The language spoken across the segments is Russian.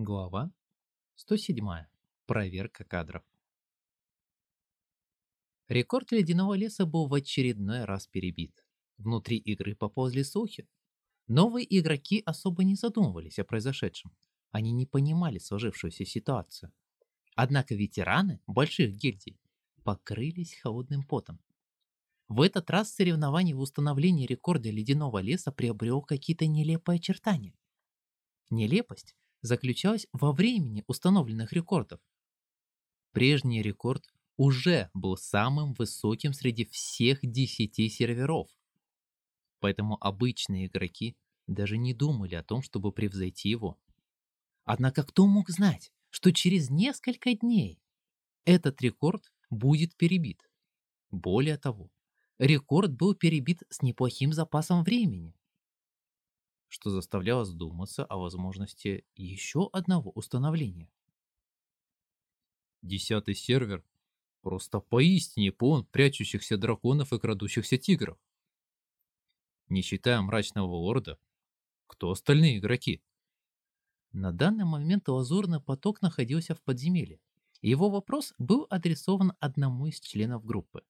Глава 107. Проверка кадров. Рекорд ледяного леса был в очередной раз перебит. Внутри игры поползли слухи. Новые игроки особо не задумывались о произошедшем. Они не понимали сложившуюся ситуацию. Однако ветераны больших гильдий покрылись холодным потом. В этот раз соревнование в установлении рекорда ледяного леса приобрело какие-то нелепые очертания. Нелепость заключалась во времени установленных рекордов. Прежний рекорд уже был самым высоким среди всех 10 серверов. Поэтому обычные игроки даже не думали о том, чтобы превзойти его. Однако кто мог знать, что через несколько дней этот рекорд будет перебит? Более того, рекорд был перебит с неплохим запасом времени что заставляло задуматься о возможности еще одного установления. Десятый сервер просто поистине полон прячущихся драконов и крадущихся тигров. Не считая мрачного лорда, кто остальные игроки? На данный момент лазурный поток находился в подземелье. Его вопрос был адресован одному из членов группы.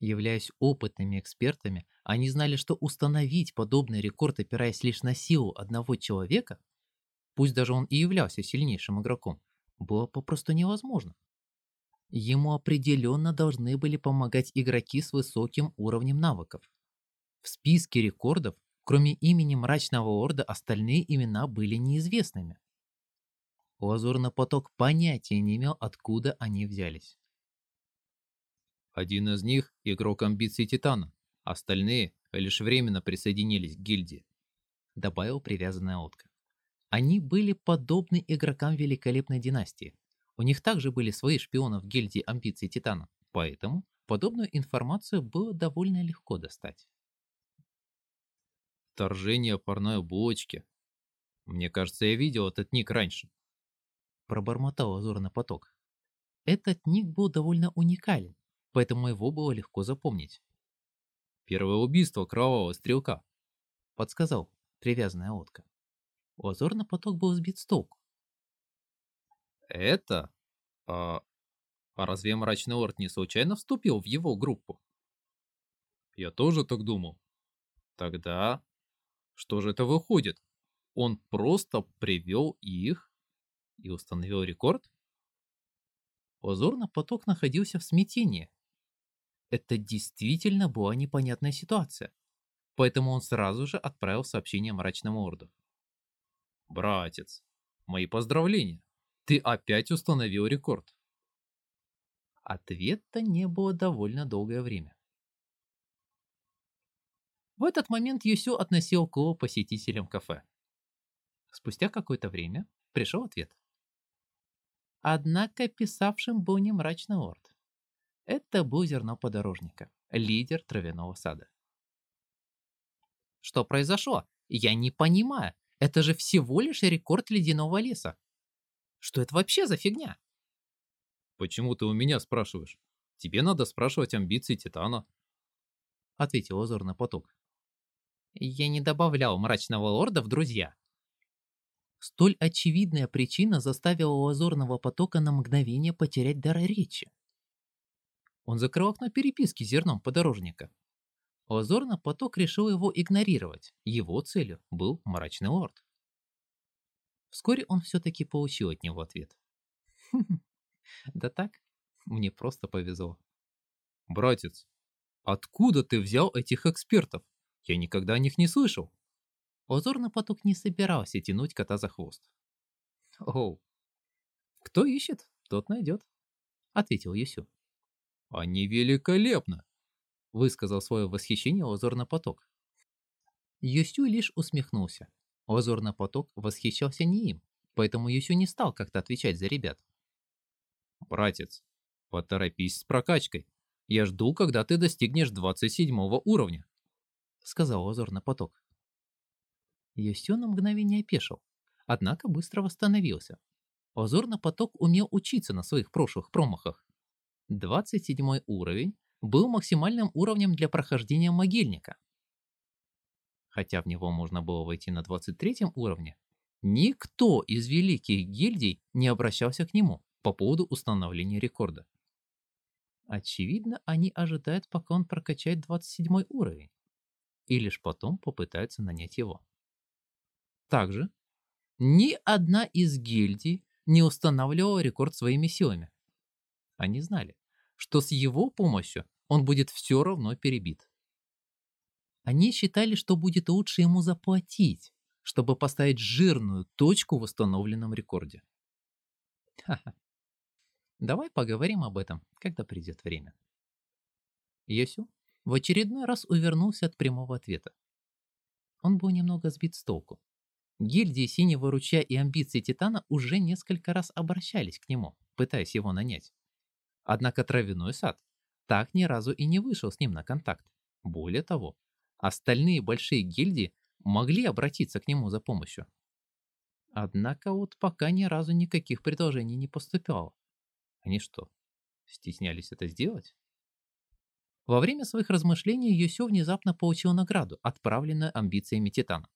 Являясь опытными экспертами, они знали, что установить подобный рекорд, опираясь лишь на силу одного человека, пусть даже он и являлся сильнейшим игроком, было попросту невозможно. Ему определенно должны были помогать игроки с высоким уровнем навыков. В списке рекордов, кроме имени Мрачного Орда, остальные имена были неизвестными. Лазурный поток понятия не имел, откуда они взялись. Один из них – игрок амбиций Титана, остальные лишь временно присоединились к гильдии. Добавил привязанная лодка. Они были подобны игрокам великолепной династии. У них также были свои шпионы в гильдии амбиций Титана, поэтому подобную информацию было довольно легко достать. Вторжение парной булочки. Мне кажется, я видел этот ник раньше. Пробормотал Азурный поток. Этот ник был довольно уникален поэтому его было легко запомнить. «Первое убийство кровавого стрелка», — подсказал привязанная лодка. Лазурный поток был сбит с толку. «Это? А, а разве мрачный лорд не случайно вступил в его группу?» «Я тоже так думал». «Тогда что же это выходит? Он просто привел их и установил рекорд?» Лазурный поток находился в смятении. Это действительно была непонятная ситуация. Поэтому он сразу же отправил сообщение мрачному орду. «Братец, мои поздравления! Ты опять установил рекорд!» Ответа не было довольно долгое время. В этот момент Юсю относил Ко посетителям кафе. Спустя какое-то время пришел ответ. Однако писавшим был не мрачный орд. Это был зерно подорожника, лидер травяного сада. Что произошло? Я не понимаю. Это же всего лишь рекорд ледяного леса. Что это вообще за фигня? Почему ты у меня спрашиваешь? Тебе надо спрашивать амбиции Титана. Ответил озорный поток. Я не добавлял мрачного лорда в друзья. Столь очевидная причина заставила лазурного потока на мгновение потерять дар речи. Он закрыл окно переписки зерном подорожника. Лазорно поток решил его игнорировать. Его целью был мрачный лорд. Вскоре он все-таки получил от него ответ. Да так, мне просто повезло. Братец, откуда ты взял этих экспертов? Я никогда о них не слышал. Озорный поток не собирался тянуть кота за хвост. Оу, кто ищет, тот найдет, ответил Юсю. «Они великолепны!» — высказал свое восхищение Лазурный поток. Юсю лишь усмехнулся. Лазурный поток восхищался не им, поэтому Юсю не стал как-то отвечать за ребят. «Братец, поторопись с прокачкой. Я жду, когда ты достигнешь 27 уровня», — сказал Лазурный поток. Юсю на мгновение опешил, однако быстро восстановился. Лазурный поток умел учиться на своих прошлых промахах. 27 уровень был максимальным уровнем для прохождения могильника. Хотя в него можно было войти на 23 уровне, Никто из великих гильдий не обращался к нему по поводу установления рекорда. Очевидно, они ожидают, пока он прокачает 27 уровень, и лишь потом попытаются нанять его. Также ни одна из гильдий не устанавливала рекорд своими силами. Они знали, что с его помощью он будет все равно перебит. Они считали, что будет лучше ему заплатить, чтобы поставить жирную точку в установленном рекорде. Ха-ха. Давай поговорим об этом, когда придет время. Йосю в очередной раз увернулся от прямого ответа. Он был немного сбит с толку. Гильдии Синего Ручья и Амбиции Титана уже несколько раз обращались к нему, пытаясь его нанять. Однако Травяной Сад так ни разу и не вышел с ним на контакт. Более того, остальные большие гильдии могли обратиться к нему за помощью. Однако вот пока ни разу никаких предложений не поступало. Они что, стеснялись это сделать? Во время своих размышлений Юсё внезапно получил награду, отправленную амбициями Титана.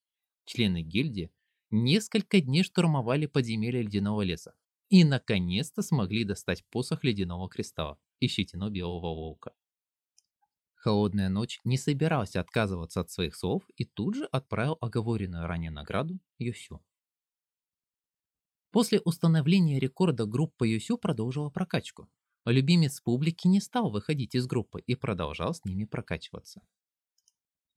Члены гильдии несколько дней штурмовали подземелья ледяного леса и наконец-то смогли достать посох ледяного кристалла и щетину белого волка. Холодная ночь не собирался отказываться от своих слов и тут же отправил оговоренную ранее награду Юсю. После установления рекорда группа Юсю продолжила прокачку. Любимец публики не стал выходить из группы и продолжал с ними прокачиваться.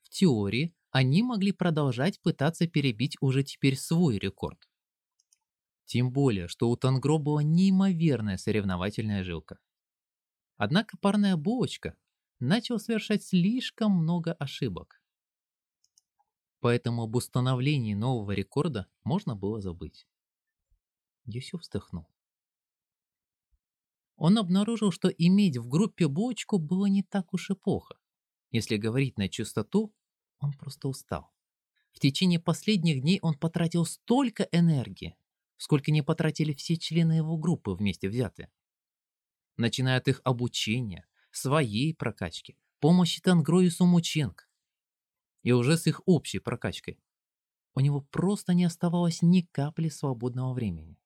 В теории они могли продолжать пытаться перебить уже теперь свой рекорд. Тем более, что у Тангро была неимоверная соревновательная жилка. Однако парная булочка начал совершать слишком много ошибок. Поэтому об установлении нового рекорда можно было забыть. Юсю вздохнул. Он обнаружил, что иметь в группе бочку было не так уж и плохо. Если говорить на чистоту, он просто устал. В течение последних дней он потратил столько энергии, сколько не потратили все члены его группы вместе взятые. Начиная от их обучения, своей прокачки, помощи Тангро и Сумученко, и уже с их общей прокачкой. У него просто не оставалось ни капли свободного времени.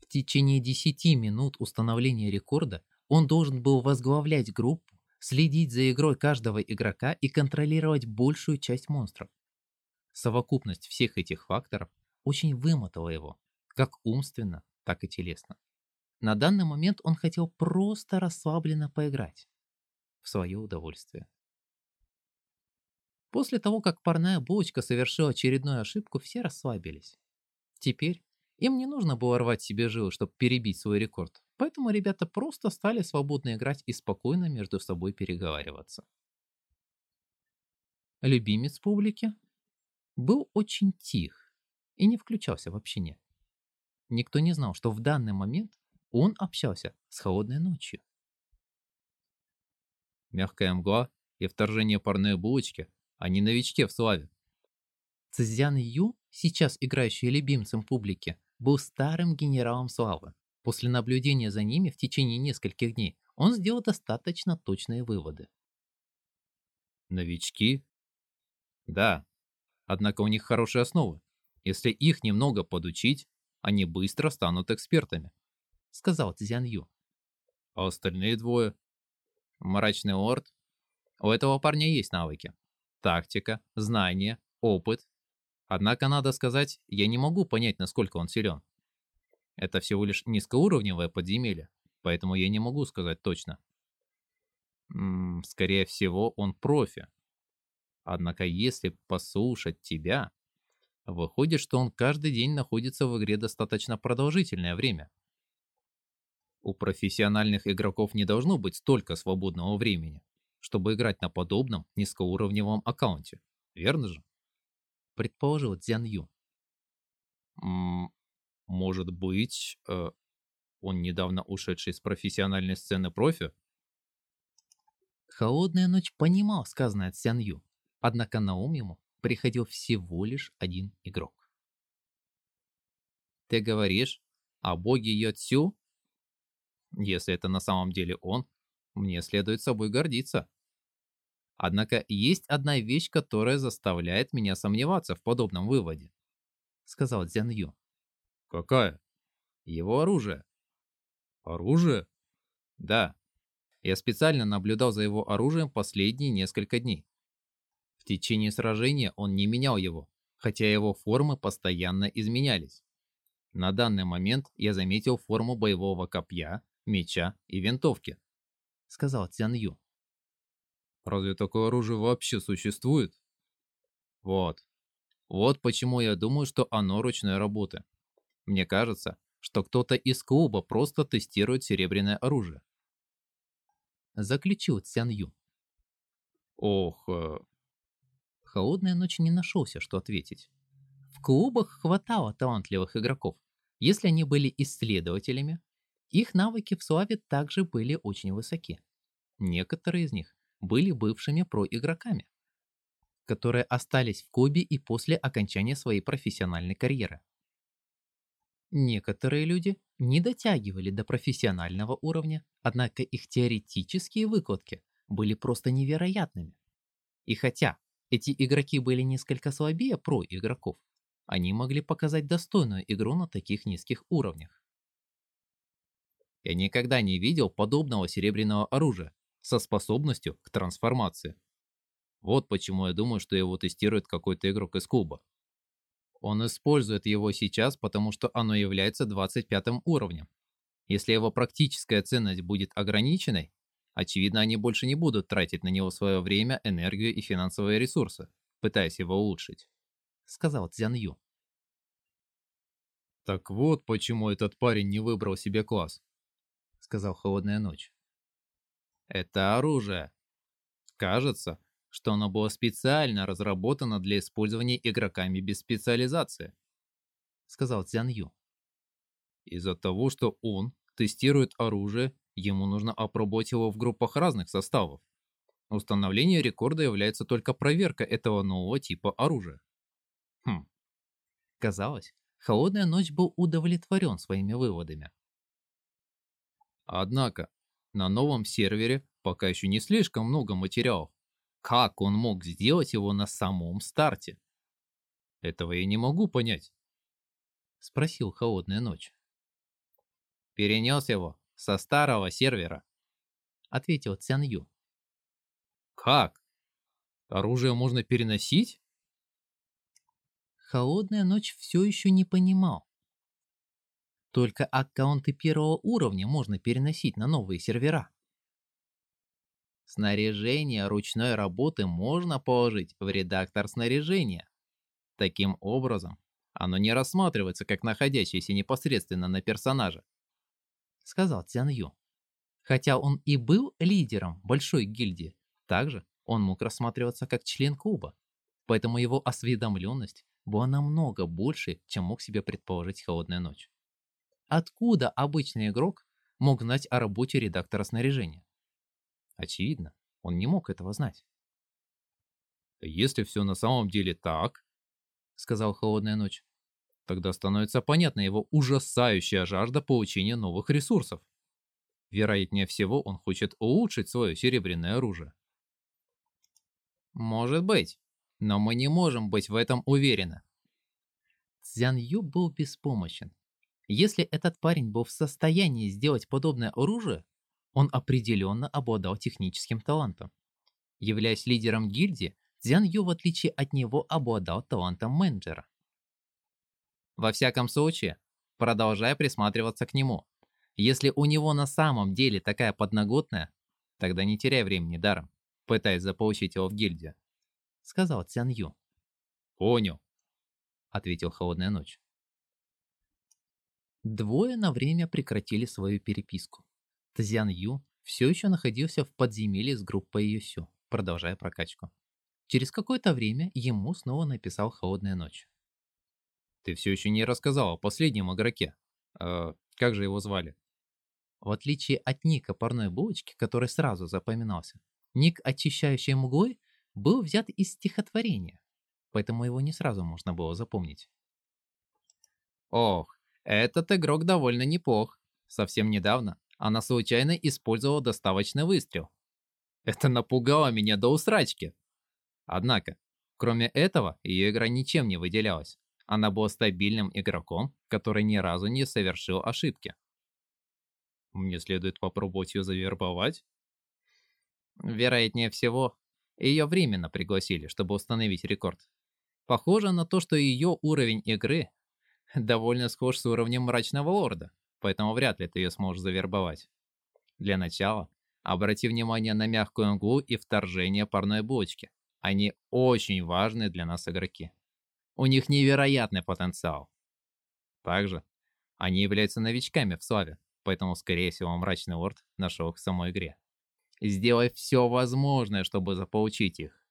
В течение 10 минут установления рекорда он должен был возглавлять группу, следить за игрой каждого игрока и контролировать большую часть монстров. Совокупность всех этих факторов очень вымотала его, как умственно, так и телесно. На данный момент он хотел просто расслабленно поиграть. В свое удовольствие. После того, как парная булочка совершила очередную ошибку, все расслабились. Теперь им не нужно было рвать себе жилы, чтобы перебить свой рекорд, поэтому ребята просто стали свободно играть и спокойно между собой переговариваться. Любимец публики был очень тих и не включался в общение. Никто не знал, что в данный момент он общался с холодной ночью. Мягкая мгла и вторжение парной булочки, а не новички в славе. Цзян Ю, сейчас играющий любимцем публики, был старым генералом славы. После наблюдения за ними в течение нескольких дней он сделал достаточно точные выводы. Новички? Да. Однако у них хорошие основы. Если их немного подучить, они быстро станут экспертами, сказал Цзян Ю. А остальные двое? Мрачный лорд? У этого парня есть навыки. Тактика, знания, опыт Однако, надо сказать, я не могу понять, насколько он силен. Это всего лишь низкоуровневое подземелье, поэтому я не могу сказать точно. М -м, скорее всего, он профи. Однако, если послушать тебя, выходит, что он каждый день находится в игре достаточно продолжительное время. У профессиональных игроков не должно быть столько свободного времени, чтобы играть на подобном низкоуровневом аккаунте, верно же? предположил Дзян Ю. «Может быть, э, он недавно ушедший с профессиональной сцены профи?» Холодная ночь понимал сказанное Цзян Ю, однако на ум ему приходил всего лишь один игрок. «Ты говоришь о боге Йоцю?» «Если это на самом деле он, мне следует собой гордиться». Однако есть одна вещь, которая заставляет меня сомневаться в подобном выводе. сказал Цзян Ю. Какая? Его оружие. Оружие? Да. Я специально наблюдал за его оружием последние несколько дней. В течение сражения он не менял его, хотя его формы постоянно изменялись. На данный момент я заметил форму боевого копья, меча и винтовки, сказал Цзян Ю. Разве такое оружие вообще существует? Вот. Вот почему я думаю, что оно ручной работы. Мне кажется, что кто-то из клуба просто тестирует серебряное оружие. Заключил Цян Ю. Ох, Холодная ночь не нашелся, что ответить. В клубах хватало талантливых игроков. Если они были исследователями, их навыки в славе также были очень высоки. Некоторые из них были бывшими проигроками, которые остались в клубе и после окончания своей профессиональной карьеры. Некоторые люди не дотягивали до профессионального уровня, однако их теоретические выкладки были просто невероятными. И хотя эти игроки были несколько слабее про-игроков, они могли показать достойную игру на таких низких уровнях. Я никогда не видел подобного серебряного оружия со способностью к трансформации. Вот почему я думаю, что его тестирует какой-то игрок из клуба. Он использует его сейчас, потому что оно является 25 уровнем. Если его практическая ценность будет ограниченной, очевидно, они больше не будут тратить на него свое время, энергию и финансовые ресурсы, пытаясь его улучшить, сказал Цзян Ю. Так вот, почему этот парень не выбрал себе класс, сказал Холодная Ночь. Это оружие. Кажется, что оно было специально разработано для использования игроками без специализации, сказал Цзян Ю. Из-за того, что он тестирует оружие, ему нужно опробовать его в группах разных составов. Установление рекорда является только проверка этого нового типа оружия. Хм. Казалось, Холодная ночь был удовлетворен своими выводами. Однако, на новом сервере пока еще не слишком много материалов. Как он мог сделать его на самом старте? Этого я не могу понять. Спросил Холодная Ночь. Перенес его со старого сервера. Ответил Цян Ю. Как? Оружие можно переносить? Холодная Ночь все еще не понимал. Только аккаунты первого уровня можно переносить на новые сервера. Снаряжение ручной работы можно положить в редактор снаряжения. Таким образом, оно не рассматривается как находящееся непосредственно на персонаже. Сказал Цян Ю. Хотя он и был лидером большой гильдии, также он мог рассматриваться как член клуба. Поэтому его осведомленность была намного больше, чем мог себе предположить Холодная Ночь. Откуда обычный игрок мог знать о работе редактора снаряжения? Очевидно, он не мог этого знать. «Если все на самом деле так, — сказал Холодная Ночь, — тогда становится понятна его ужасающая жажда получения новых ресурсов. Вероятнее всего, он хочет улучшить свое серебряное оружие. Может быть, но мы не можем быть в этом уверены. Цзян Ю был беспомощен. Если этот парень был в состоянии сделать подобное оружие, он определенно обладал техническим талантом. Являясь лидером гильдии, Цзян Ю, в отличие от него, обладал талантом менеджера. Во всяком случае, продолжая присматриваться к нему. Если у него на самом деле такая подноготная, тогда не теряй времени даром, пытаясь заполучить его в гильдию. Сказал Цян Ю. Понял, ответил Холодная Ночь. Двое на время прекратили свою переписку. Цзян Ю все еще находился в подземелье с группой Юсю, продолжая прокачку. Через какое-то время ему снова написал Холодная Ночь. «Ты все еще не рассказал о последнем игроке. Э, как же его звали?» В отличие от ника парной булочки, который сразу запоминался, ник «Очищающей мглой» был взят из стихотворения, поэтому его не сразу можно было запомнить. Ох, этот игрок довольно неплох. Совсем недавно она случайно использовала доставочный выстрел. Это напугало меня до усрачки. Однако, кроме этого, ее игра ничем не выделялась. Она была стабильным игроком, который ни разу не совершил ошибки. Мне следует попробовать ее завербовать? Вероятнее всего, ее временно пригласили, чтобы установить рекорд. Похоже на то, что ее уровень игры довольно схож с уровнем Мрачного Лорда, поэтому вряд ли ты ее сможешь завербовать. Для начала, обрати внимание на мягкую мглу и вторжение парной бочки. Они очень важны для нас игроки. У них невероятный потенциал. Также, они являются новичками в славе, поэтому, скорее всего, Мрачный Лорд нашел их в самой игре. Сделай все возможное, чтобы заполучить их.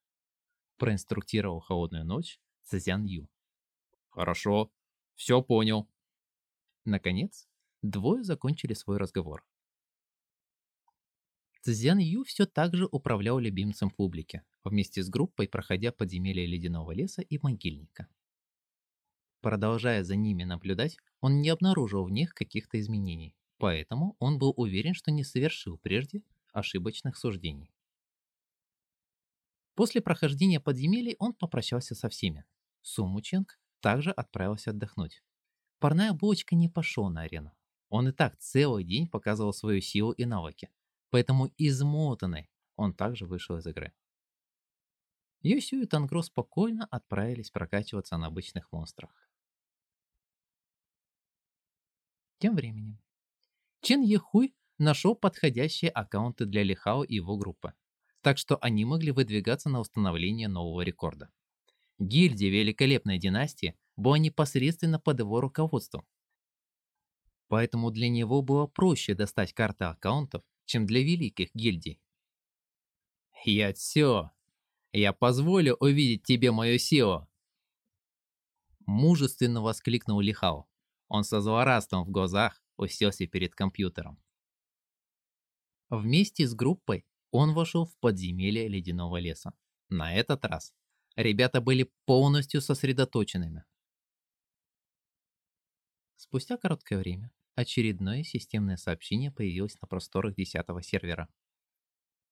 Проинструктировал Холодную Ночь Цзян Ю. Хорошо, все понял. Наконец, двое закончили свой разговор. Цзян Ю все так же управлял любимцем публики, вместе с группой проходя подземелья Ледяного леса и Могильника. Продолжая за ними наблюдать, он не обнаружил в них каких-то изменений, поэтому он был уверен, что не совершил прежде ошибочных суждений. После прохождения подземелий он попрощался со всеми. Суму Ченг также отправился отдохнуть. Парная булочка не пошел на арену. Он и так целый день показывал свою силу и навыки. Поэтому измотанный он также вышел из игры. Юсю и Тангро спокойно отправились прокачиваться на обычных монстрах. Тем временем Чен Ехуй нашел подходящие аккаунты для Лихао и его группы, так что они могли выдвигаться на установление нового рекорда. Гильдия Великолепной Династии была непосредственно под его руководством. Поэтому для него было проще достать карты аккаунтов, чем для великих гильдий. «Я все! Я позволю увидеть тебе мою силу!» Мужественно воскликнул Лихао. Он со злорадством в глазах уселся перед компьютером. Вместе с группой он вошел в подземелье ледяного леса. На этот раз ребята были полностью сосредоточенными. Спустя короткое время очередное системное сообщение появилось на просторах 10 сервера.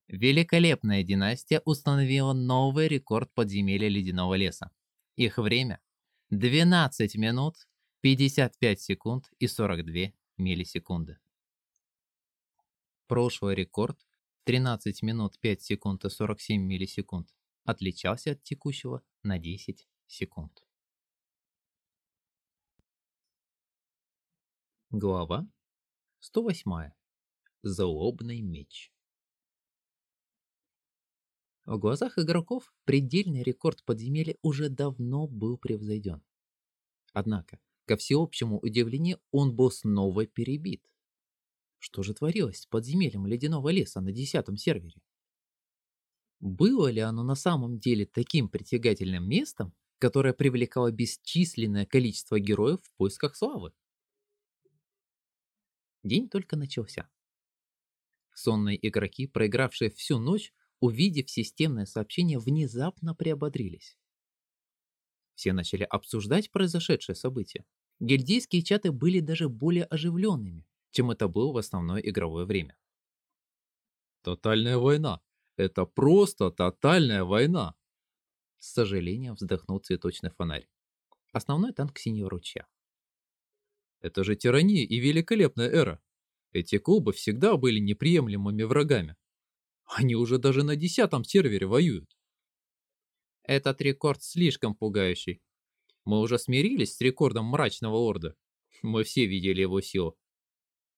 Великолепная династия установила новый рекорд подземелья ледяного леса. Их время 12 минут 55 секунд и 42 миллисекунды. Прошлый рекорд 13 минут 5 секунд и 47 миллисекунд отличался от текущего на 10 секунд. Глава 108. Злобный меч. В глазах игроков предельный рекорд подземелья уже давно был превзойден. Однако, ко всеобщему удивлению, он был снова перебит. Что же творилось с подземельем ледяного леса на десятом сервере? Было ли оно на самом деле таким притягательным местом, которое привлекало бесчисленное количество героев в поисках славы? День только начался. Сонные игроки, проигравшие всю ночь, увидев системное сообщение, внезапно приободрились. Все начали обсуждать произошедшее событие. Гильдейские чаты были даже более оживленными, чем это было в основное игровое время. Тотальная война. Это просто тотальная война. С сожалением вздохнул цветочный фонарь. Основной танк синего ручья. Это же тирания и великолепная эра. Эти клубы всегда были неприемлемыми врагами. Они уже даже на десятом сервере воюют. Этот рекорд слишком пугающий. Мы уже смирились с рекордом Мрачного Орда. Мы все видели его силу.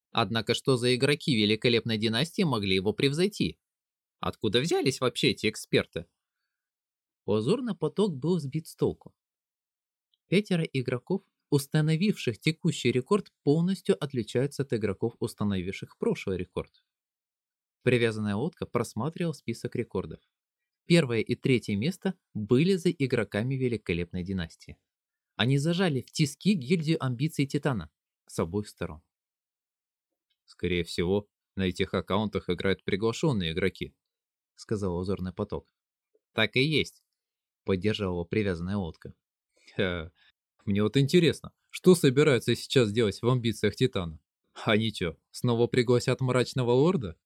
Однако что за игроки великолепной династии могли его превзойти? Откуда взялись вообще эти эксперты? Озорный поток был сбит с толку. Пятеро игроков, установивших текущий рекорд, полностью отличаются от игроков, установивших прошлый рекорд. Привязанная лодка просматривал список рекордов. Первое и третье место были за игроками великолепной династии. Они зажали в тиски гильдию амбиций Титана с обоих сторон. Скорее всего, на этих аккаунтах играют приглашенные игроки, сказал озорный поток. Так и есть, поддержала привязанная лодка. Ха, мне вот интересно, что собираются сейчас делать в амбициях Титана? Они чё, снова пригласят мрачного лорда?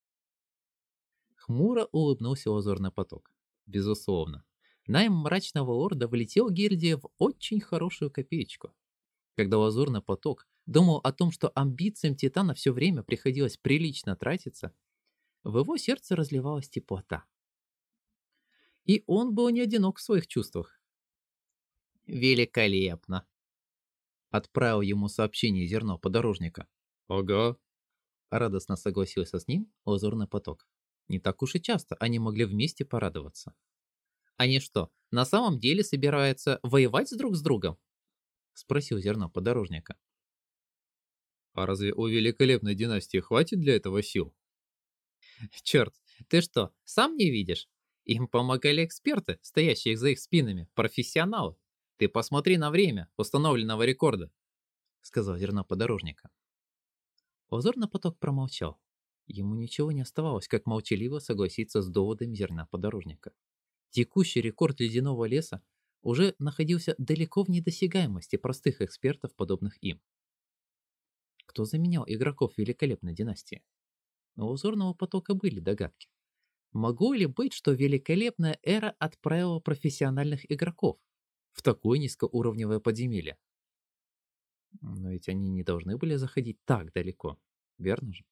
Хмуро улыбнулся озорный поток. Безусловно. найм мрачного лорда влетел гильдии в очень хорошую копеечку. Когда лазурный поток думал о том, что амбициям Титана все время приходилось прилично тратиться, в его сердце разливалась теплота. И он был не одинок в своих чувствах. «Великолепно!» Отправил ему сообщение зерно подорожника. «Ага», — радостно согласился с ним лазурный поток. Не так уж и часто они могли вместе порадоваться. «Они что, на самом деле собираются воевать друг с другом?» — спросил зерно подорожника. «А разве у великолепной династии хватит для этого сил?» «Черт, ты что, сам не видишь? Им помогали эксперты, стоящие за их спинами, профессионалы. Ты посмотри на время установленного рекорда», — сказал зерно подорожника. Озорный поток промолчал. Ему ничего не оставалось, как молчаливо согласиться с доводами зерна подорожника. Текущий рекорд ледяного леса уже находился далеко в недосягаемости простых экспертов, подобных им. Кто заменял игроков великолепной династии? У узорного потока были догадки. Могло ли быть, что великолепная эра отправила профессиональных игроков в такое низкоуровневое подземелье? Но ведь они не должны были заходить так далеко, верно же?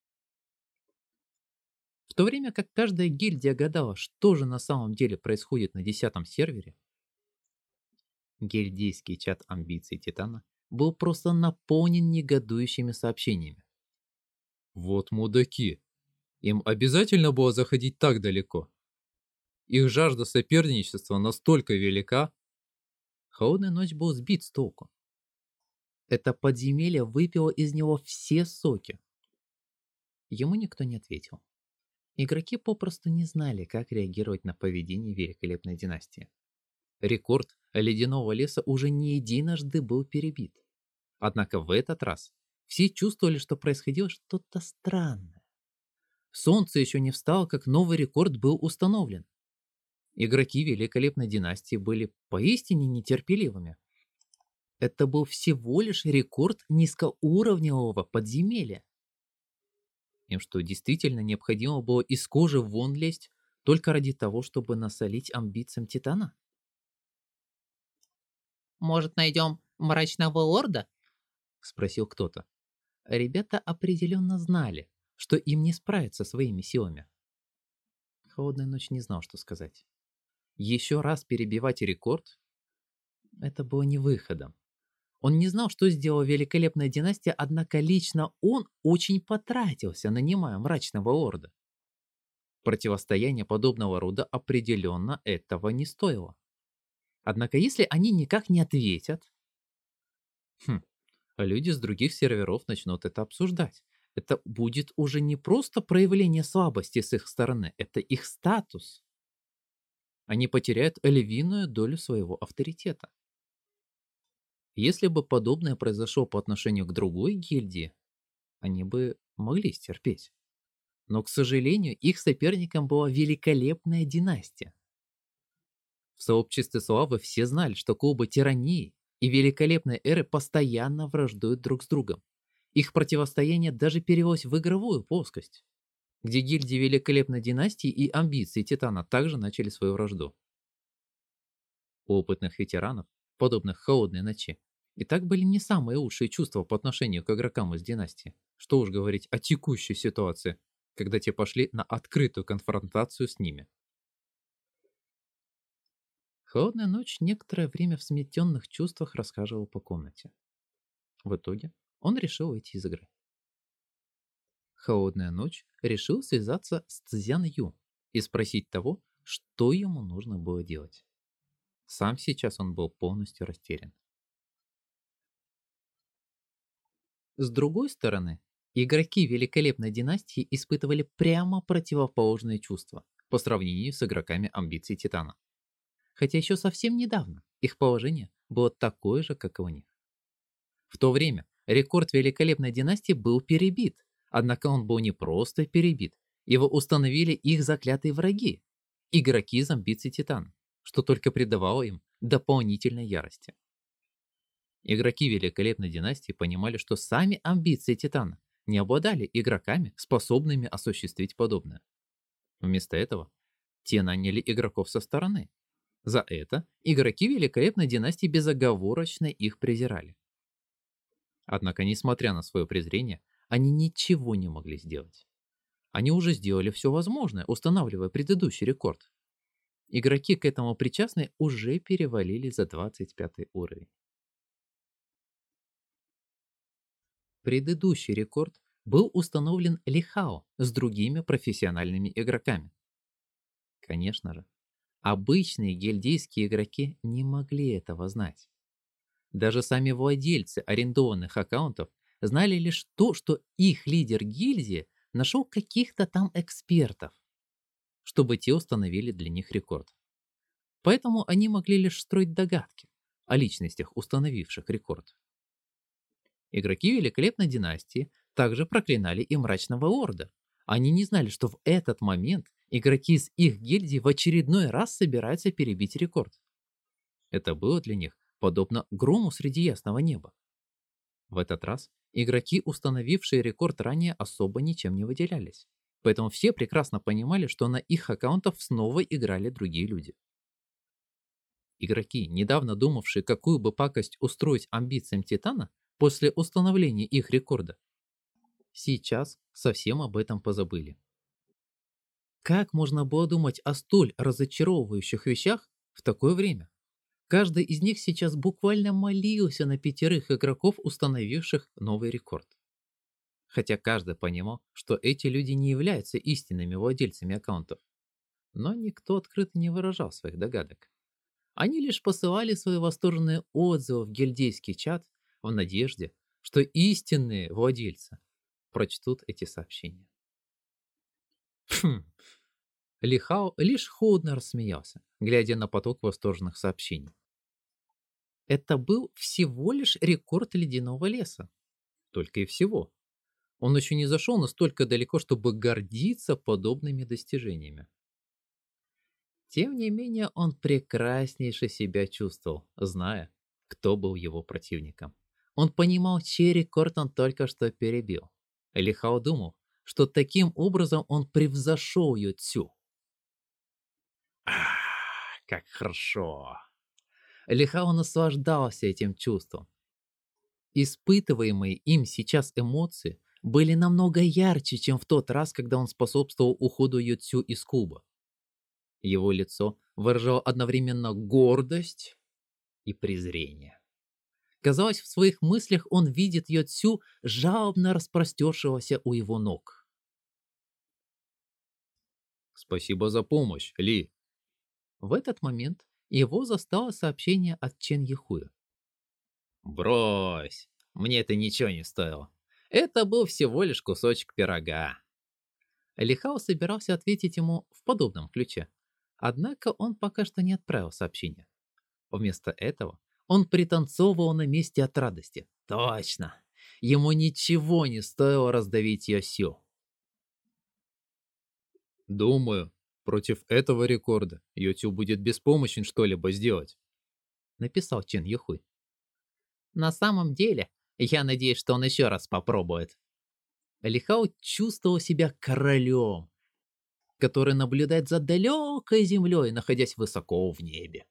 В то время как каждая гильдия гадала, что же на самом деле происходит на десятом сервере, гильдийский чат амбиций Титана был просто наполнен негодующими сообщениями. «Вот мудаки! Им обязательно было заходить так далеко. Их жажда соперничества настолько велика. Холодная ночь был сбит с толку. Это подземелье выпило из него все соки. Ему никто не ответил. Игроки попросту не знали, как реагировать на поведение великолепной династии. Рекорд ледяного леса уже не единожды был перебит. Однако в этот раз все чувствовали, что происходило что-то странное. Солнце еще не встало, как новый рекорд был установлен. Игроки великолепной династии были поистине нетерпеливыми. Это был всего лишь рекорд низкоуровневого подземелья. Им что, действительно необходимо было из кожи вон лезть только ради того, чтобы насолить амбициям Титана? «Может, найдем мрачного лорда?» — спросил кто-то. Ребята определенно знали, что им не справиться своими силами. Холодная ночь не знал, что сказать. Еще раз перебивать рекорд? Это было не выходом. Он не знал, что сделала великолепная династия, однако лично он очень потратился, нанимая мрачного лорда. Противостояние подобного рода определенно этого не стоило. Однако если они никак не ответят... Хм, люди с других серверов начнут это обсуждать это будет уже не просто проявление слабости с их стороны, это их статус. Они потеряют львиную долю своего авторитета. Если бы подобное произошло по отношению к другой гильдии, они бы могли стерпеть. Но, к сожалению, их соперником была великолепная династия. В сообществе славы все знали, что клубы тирании и великолепной эры постоянно враждуют друг с другом. Их противостояние даже перевелось в игровую плоскость, где гильдии Великолепной Династии и амбиции Титана также начали свою вражду. У опытных ветеранов, подобных Холодной Ночи, и так были не самые лучшие чувства по отношению к игрокам из династии. Что уж говорить о текущей ситуации, когда те пошли на открытую конфронтацию с ними. Холодная ночь некоторое время в сметенных чувствах расхаживал по комнате. В итоге он решил уйти из игры. Холодная ночь решил связаться с Цзян Ю и спросить того, что ему нужно было делать. Сам сейчас он был полностью растерян. С другой стороны, игроки Великолепной Династии испытывали прямо противоположные чувства по сравнению с игроками амбиций Титана. Хотя еще совсем недавно их положение было такое же, как и у них. В то время, Рекорд великолепной династии был перебит. Однако он был не просто перебит. Его установили их заклятые враги. Игроки из амбиций Титана, что только придавало им дополнительной ярости. Игроки великолепной династии понимали, что сами амбиции Титана не обладали игроками, способными осуществить подобное. Вместо этого те наняли игроков со стороны, За это игроки великолепной династии безоговорочно их презирали. Однако, несмотря на свое презрение, они ничего не могли сделать. Они уже сделали все возможное, устанавливая предыдущий рекорд. Игроки к этому причастны уже перевалили за 25 уровень. Предыдущий рекорд был установлен Лихао с другими профессиональными игроками. Конечно же, обычные гильдейские игроки не могли этого знать. Даже сами владельцы арендованных аккаунтов знали лишь то, что их лидер гильдии нашел каких-то там экспертов, чтобы те установили для них рекорд. Поэтому они могли лишь строить догадки о личностях, установивших рекорд. Игроки великолепной династии также проклинали и мрачного орда. Они не знали, что в этот момент игроки из их гильдии в очередной раз собираются перебить рекорд. Это было для них подобно грому среди ясного неба. В этот раз игроки, установившие рекорд ранее, особо ничем не выделялись. Поэтому все прекрасно понимали, что на их аккаунтах снова играли другие люди. Игроки, недавно думавшие, какую бы пакость устроить амбициям Титана после установления их рекорда, сейчас совсем об этом позабыли. Как можно было думать о столь разочаровывающих вещах в такое время? Каждый из них сейчас буквально молился на пятерых игроков, установивших новый рекорд. Хотя каждый понимал, что эти люди не являются истинными владельцами аккаунтов. Но никто открыто не выражал своих догадок. Они лишь посылали свои восторженные отзывы в гильдейский чат в надежде, что истинные владельцы прочтут эти сообщения. Хм. Лихао лишь холодно рассмеялся, глядя на поток восторженных сообщений. Это был всего лишь рекорд ледяного леса. Только и всего. Он еще не зашел настолько далеко, чтобы гордиться подобными достижениями. Тем не менее, он прекраснейше себя чувствовал, зная, кто был его противником. Он понимал, чей рекорд он только что перебил. Лихао думал, что таким образом он превзошел Ютсю. Ах, как хорошо! Лихао наслаждался этим чувством. Испытываемые им сейчас эмоции были намного ярче, чем в тот раз, когда он способствовал уходу Ютсю из клуба. Его лицо выражало одновременно гордость и презрение. Казалось, в своих мыслях он видит Йоцю, жалобно распростершегося у его ног. «Спасибо за помощь, Ли!» В этот момент его застало сообщение от Чен Яхуя. «Брось! Мне это ничего не стоило. Это был всего лишь кусочек пирога». Лихао собирался ответить ему в подобном ключе. Однако он пока что не отправил сообщение. Вместо этого он пританцовывал на месте от радости. Точно! Ему ничего не стоило раздавить Йосю. «Думаю, Против этого рекорда YouTube будет беспомощен что-либо сделать. Написал Чен Юхуй. На самом деле, я надеюсь, что он еще раз попробует. Лихао чувствовал себя королем, который наблюдает за далекой землей, находясь высоко в небе.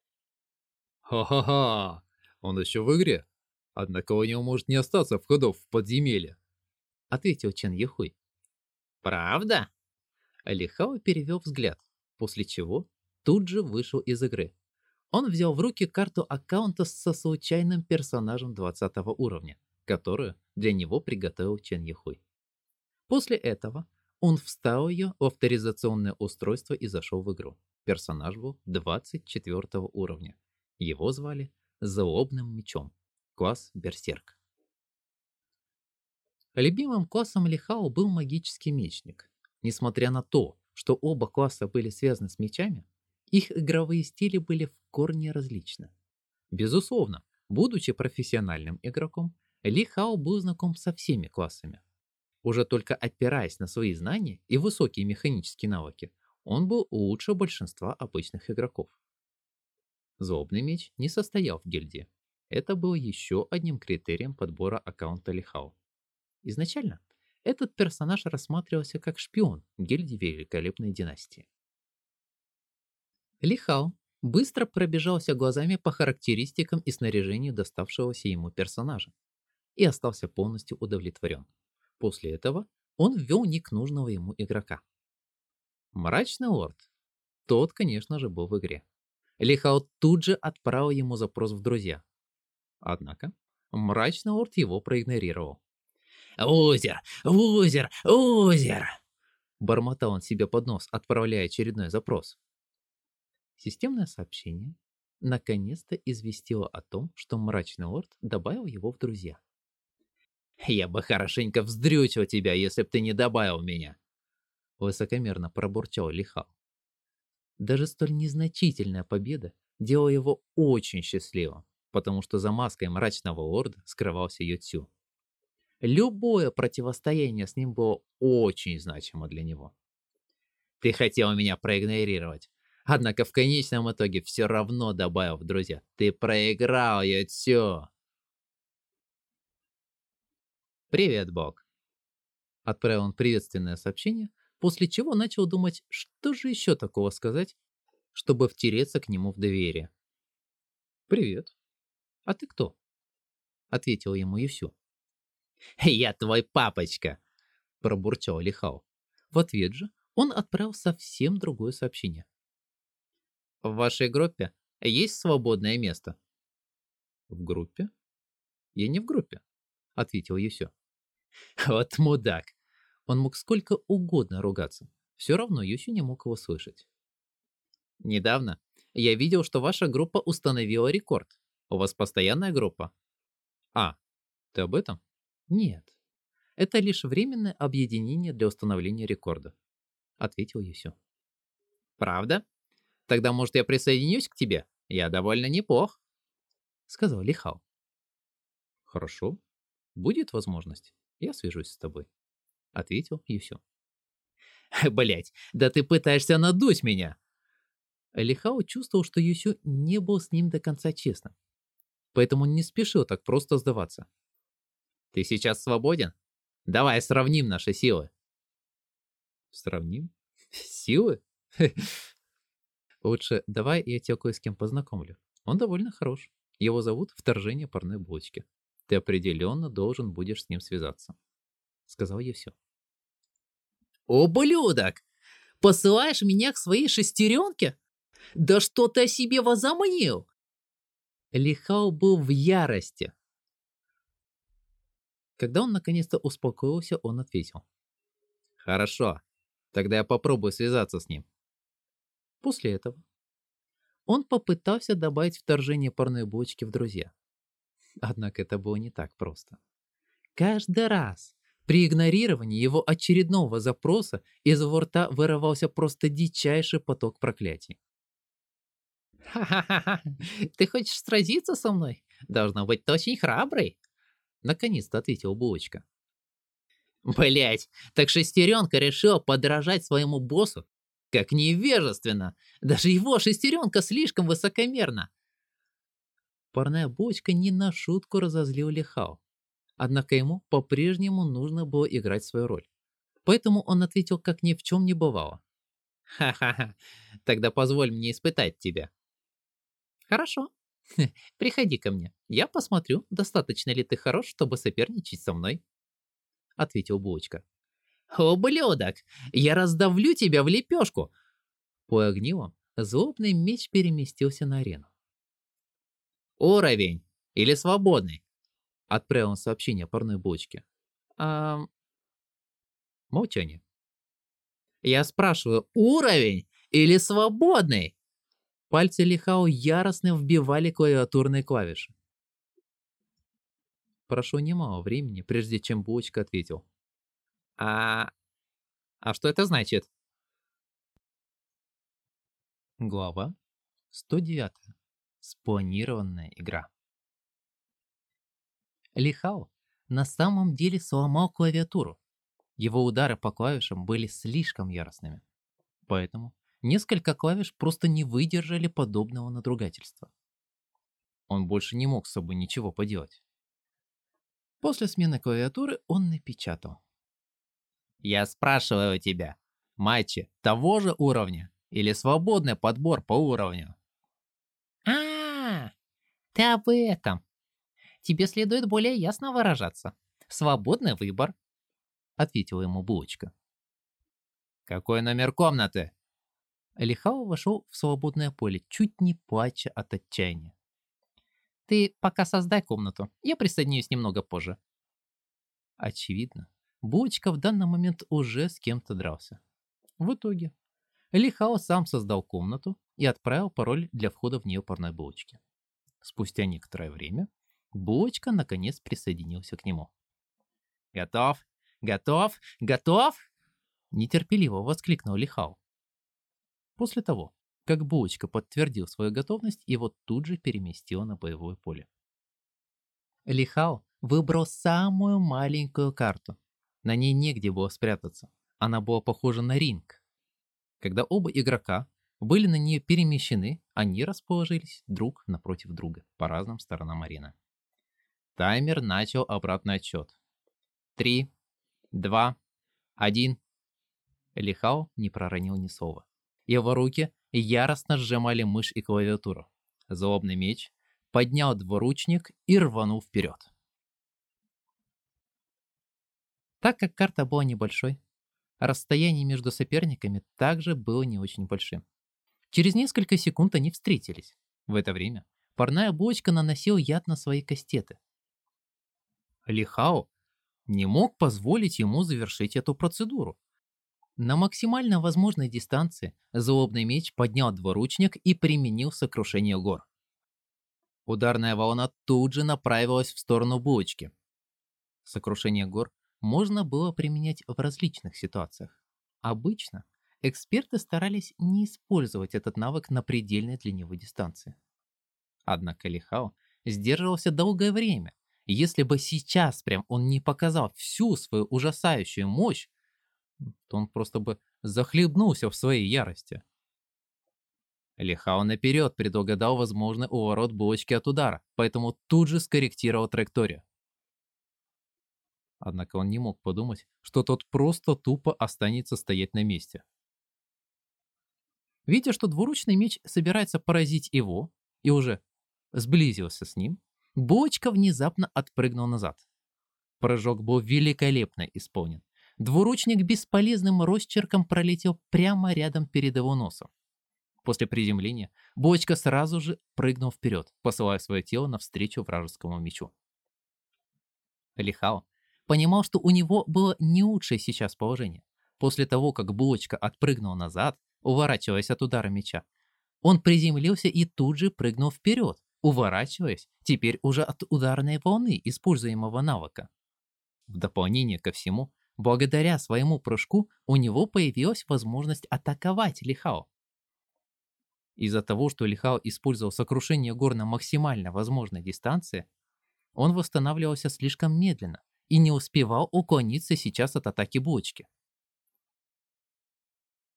Ха-ха-ха, он еще в игре, однако у него может не остаться входов в подземелье. Ответил Чен Юхуй. Правда? Лихао перевел взгляд после чего тут же вышел из игры. Он взял в руки карту аккаунта со случайным персонажем 20 уровня, которую для него приготовил Чен Яхуй. После этого он вставил ее в авторизационное устройство и зашел в игру. Персонаж был 24 уровня. Его звали Злобным Мечом, класс Берсерк. Любимым классом Лихао был магический мечник. Несмотря на то, что оба класса были связаны с мечами, их игровые стили были в корне различны. Безусловно, будучи профессиональным игроком, Ли Хао был знаком со всеми классами. Уже только опираясь на свои знания и высокие механические навыки, он был лучше большинства обычных игроков. Злобный меч не состоял в гильдии. Это было еще одним критерием подбора аккаунта Лихао. Изначально этот персонаж рассматривался как шпион гильдии Великолепной династии. Лихао быстро пробежался глазами по характеристикам и снаряжению доставшегося ему персонажа и остался полностью удовлетворен. После этого он ввел ник нужного ему игрока. Мрачный лорд. Тот, конечно же, был в игре. Лихао тут же отправил ему запрос в друзья. Однако мрачный лорд его проигнорировал. «Озер! Озер! Озер!» Бормотал он себе под нос, отправляя очередной запрос. Системное сообщение наконец-то известило о том, что мрачный лорд добавил его в друзья. «Я бы хорошенько вздрючил тебя, если б ты не добавил меня!» Высокомерно пробурчал Лихал. Даже столь незначительная победа делала его очень счастливым, потому что за маской мрачного лорда скрывался Ютсю. Любое противостояние с ним было очень значимо для него. «Ты хотел меня проигнорировать, однако в конечном итоге все равно добавил в друзья. Ты проиграл, Ютсю!» «Привет, Бог!» Отправил он приветственное сообщение, после чего начал думать, что же еще такого сказать, чтобы втереться к нему в доверие. «Привет. А ты кто?» — ответил ему Юсю. «Я твой папочка!» — пробурчал Лихау. В ответ же он отправил совсем другое сообщение. «В вашей группе есть свободное место?» «В группе?» «Я не в группе», — ответил Юсю. «Вот мудак! Он мог сколько угодно ругаться. Все равно Юсю не мог его слышать. Недавно я видел, что ваша группа установила рекорд. У вас постоянная группа? А, ты об этом? Нет. Это лишь временное объединение для установления рекорда. Ответил Юсю. Правда? Тогда, может, я присоединюсь к тебе? Я довольно неплох. Сказал Лихау. Хорошо. Будет возможность. Я свяжусь с тобой ответил Юсю. Блять, да ты пытаешься надуть меня. Лихао чувствовал, что Юсю не был с ним до конца честным. Поэтому он не спешил так просто сдаваться. Ты сейчас свободен? Давай сравним наши силы. Сравним? Силы? Лучше давай я тебя кое с кем познакомлю. Он довольно хорош. Его зовут Вторжение парной булочки. Ты определенно должен будешь с ним связаться. Сказал Юсю. «Ублюдок! Посылаешь меня к своей шестеренке? Да что ты о себе возомнил?» Лихау был в ярости. Когда он наконец-то успокоился, он ответил. «Хорошо, тогда я попробую связаться с ним». После этого он попытался добавить вторжение парной бочки в друзья. Однако это было не так просто. Каждый раз, при игнорировании его очередного запроса из его рта вырывался просто дичайший поток проклятий. «Ха-ха-ха! Ты хочешь сразиться со мной? Должно быть, ты очень храбрый!» Наконец-то ответил Булочка. Блять, так шестеренка решила подражать своему боссу? Как невежественно! Даже его шестеренка слишком высокомерна. Парная бочка не на шутку разозлил Лихау. Однако ему по-прежнему нужно было играть свою роль. Поэтому он ответил, как ни в чем не бывало. «Ха-ха-ха, тогда позволь мне испытать тебя». «Хорошо. Приходи ко мне. Я посмотрю, достаточно ли ты хорош, чтобы соперничать со мной», — ответил Булочка. «Ублюдок! Я раздавлю тебя в лепешку!» По огнивам злобный меч переместился на арену. «Уровень! Или свободный?» Отправил он сообщение парной бочке. А... Молчание. Я спрашиваю, уровень или свободный? Пальцы Лихао яростно вбивали клавиатурные клавиши. Прошло немало времени, прежде чем Булочка ответил. А... А что это значит? Глава 109. Спланированная игра. Лихао на самом деле сломал клавиатуру. Его удары по клавишам были слишком яростными. Поэтому несколько клавиш просто не выдержали подобного надругательства. Он больше не мог с собой ничего поделать. После смены клавиатуры он напечатал. «Я спрашиваю тебя, матчи того же уровня или свободный подбор по уровню?» Ты об этом. Тебе следует более ясно выражаться. Свободный выбор, ответила ему булочка. Какой номер комнаты? Лихао вошел в свободное поле, чуть не плача от отчаяния. Ты пока создай комнату, я присоединюсь немного позже. Очевидно, Булочка в данный момент уже с кем-то дрался. В итоге, Лихао сам создал комнату и отправил пароль для входа в нее парной булочки. Спустя некоторое время Булочка наконец присоединился к нему. «Готов! Готов! Готов!» Нетерпеливо воскликнул Лихао. После того, как Булочка подтвердил свою готовность, его тут же переместило на боевое поле. Лихао выбрал самую маленькую карту. На ней негде было спрятаться. Она была похожа на ринг. Когда оба игрока были на нее перемещены, они расположились друг напротив друга по разным сторонам арены. Таймер начал обратный отсчет. Три, два, один. Лихао не проронил ни слова. Его руки яростно сжимали мышь и клавиатуру. Злобный меч поднял двуручник и рванул вперед. Так как карта была небольшой, расстояние между соперниками также было не очень большим. Через несколько секунд они встретились. В это время парная бочка наносил яд на свои кастеты. Лихао не мог позволить ему завершить эту процедуру. На максимально возможной дистанции злобный меч поднял двуручник и применил сокрушение гор. Ударная волна тут же направилась в сторону булочки. Сокрушение гор можно было применять в различных ситуациях. Обычно эксперты старались не использовать этот навык на предельной для него дистанции. Однако Лихао сдерживался долгое время. Если бы сейчас прям он не показал всю свою ужасающую мощь, то он просто бы захлебнулся в своей ярости. Лихао наперед предугадал возможный уворот булочки от удара, поэтому тут же скорректировал траекторию. Однако он не мог подумать, что тот просто тупо останется стоять на месте. Видя, что двуручный меч собирается поразить его, и уже сблизился с ним, Булочка внезапно отпрыгнул назад. Прыжок был великолепно исполнен. Двуручник бесполезным росчерком пролетел прямо рядом перед его носом. После приземления Булочка сразу же прыгнул вперед, посылая свое тело навстречу вражескому мечу. Лихао понимал, что у него было не лучшее сейчас положение. После того, как Булочка отпрыгнул назад, уворачиваясь от удара меча, он приземлился и тут же прыгнул вперед, уворачиваясь теперь уже от ударной волны используемого навыка. В дополнение ко всему, благодаря своему прыжку у него появилась возможность атаковать Лихао. Из-за того, что Лихао использовал сокрушение гор на максимально возможной дистанции, он восстанавливался слишком медленно, и не успевал уклониться сейчас от атаки булочки.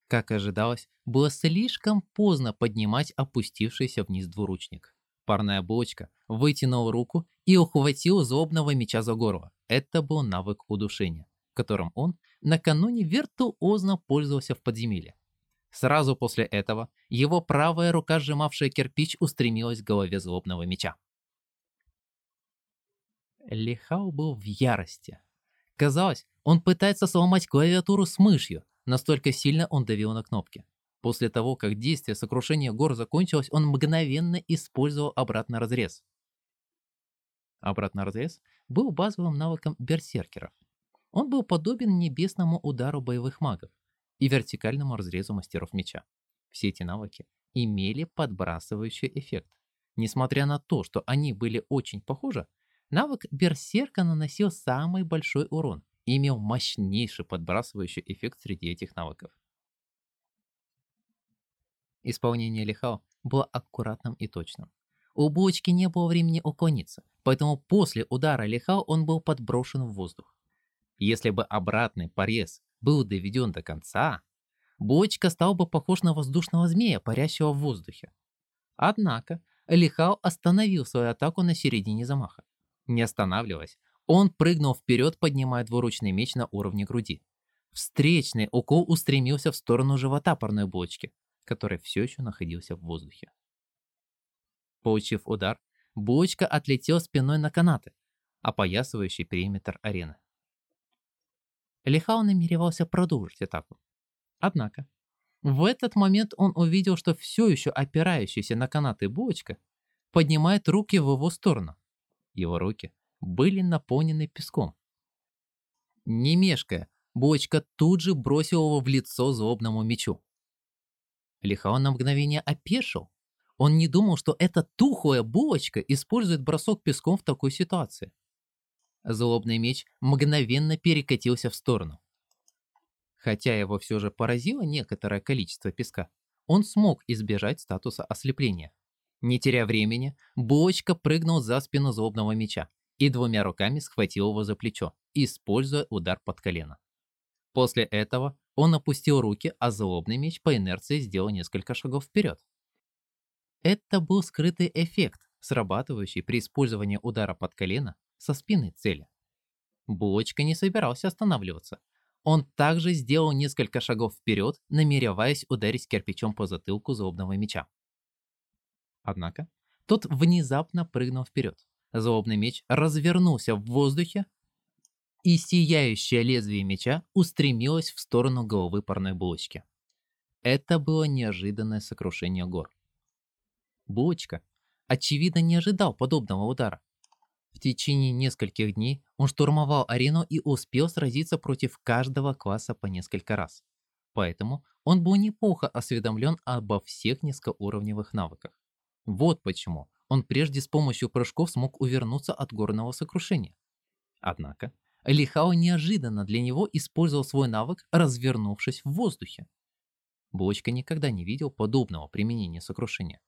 Как ожидалось, было слишком поздно поднимать опустившийся вниз двуручник. Парная булочка вытянул руку и ухватил злобного меча за горло. Это был навык удушения, которым он накануне виртуозно пользовался в подземелье. Сразу после этого его правая рука, сжимавшая кирпич, устремилась к голове злобного меча. Лихау был в ярости. Казалось, он пытается сломать клавиатуру с мышью, настолько сильно он давил на кнопки. После того, как действие сокрушения гор закончилось, он мгновенно использовал обратный разрез. Обратный разрез был базовым навыком берсеркеров. Он был подобен небесному удару боевых магов и вертикальному разрезу мастеров меча. Все эти навыки имели подбрасывающий эффект. Несмотря на то, что они были очень похожи, Навык Берсерка наносил самый большой урон и имел мощнейший подбрасывающий эффект среди этих навыков. Исполнение Лихао было аккуратным и точным. У булочки не было времени уклониться, поэтому после удара Лихао он был подброшен в воздух. Если бы обратный порез был доведен до конца, булочка стал бы похож на воздушного змея, парящего в воздухе. Однако Лихао остановил свою атаку на середине замаха. Не останавливаясь, он прыгнул вперед, поднимая двуручный меч на уровне груди. Встречный укол устремился в сторону живота парной бочки, который все еще находился в воздухе. Получив удар, Булочка отлетел спиной на канаты, опоясывающий периметр арены. Лихао намеревался продолжить атаку. Однако, в этот момент он увидел, что все еще опирающаяся на канаты булочка поднимает руки в его сторону. Его руки были наполнены песком. Не мешкая, булочка тут же бросила его в лицо злобному мечу. Лихао на мгновение опешил. Он не думал, что эта тухлая булочка использует бросок песком в такой ситуации. Злобный меч мгновенно перекатился в сторону. Хотя его все же поразило некоторое количество песка, он смог избежать статуса ослепления. Не теряя времени, булочка прыгнул за спину злобного меча и двумя руками схватил его за плечо, используя удар под колено. После этого он опустил руки, а злобный меч по инерции сделал несколько шагов вперед. Это был скрытый эффект, срабатывающий при использовании удара под колено со спины цели. Булочка не собирался останавливаться. Он также сделал несколько шагов вперед, намереваясь ударить кирпичом по затылку злобного меча. Однако, тот внезапно прыгнул вперед. Злобный меч развернулся в воздухе, и сияющее лезвие меча устремилось в сторону головы парной булочки. Это было неожиданное сокрушение гор. Булочка, очевидно, не ожидал подобного удара. В течение нескольких дней он штурмовал арену и успел сразиться против каждого класса по несколько раз. Поэтому он был неплохо осведомлен обо всех низкоуровневых навыках. Вот почему он прежде с помощью прыжков смог увернуться от горного сокрушения. Однако, Лихао неожиданно для него использовал свой навык, развернувшись в воздухе. Булочка никогда не видел подобного применения сокрушения.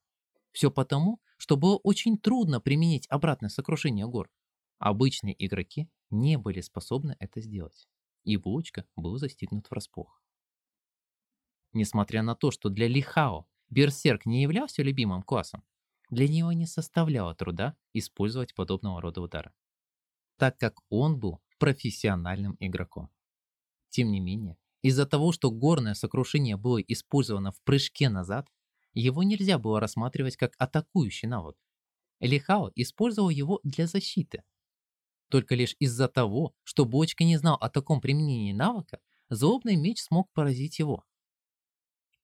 Все потому, что было очень трудно применить обратное сокрушение гор. Обычные игроки не были способны это сделать, и Булочка был застигнут врасплох. Несмотря на то, что для Лихао Берсерк не являлся любимым классом, для него не составляло труда использовать подобного рода удары, так как он был профессиональным игроком. Тем не менее, из-за того, что горное сокрушение было использовано в прыжке назад, его нельзя было рассматривать как атакующий навык. Лихао использовал его для защиты. Только лишь из-за того, что Бочка не знал о таком применении навыка, злобный меч смог поразить его.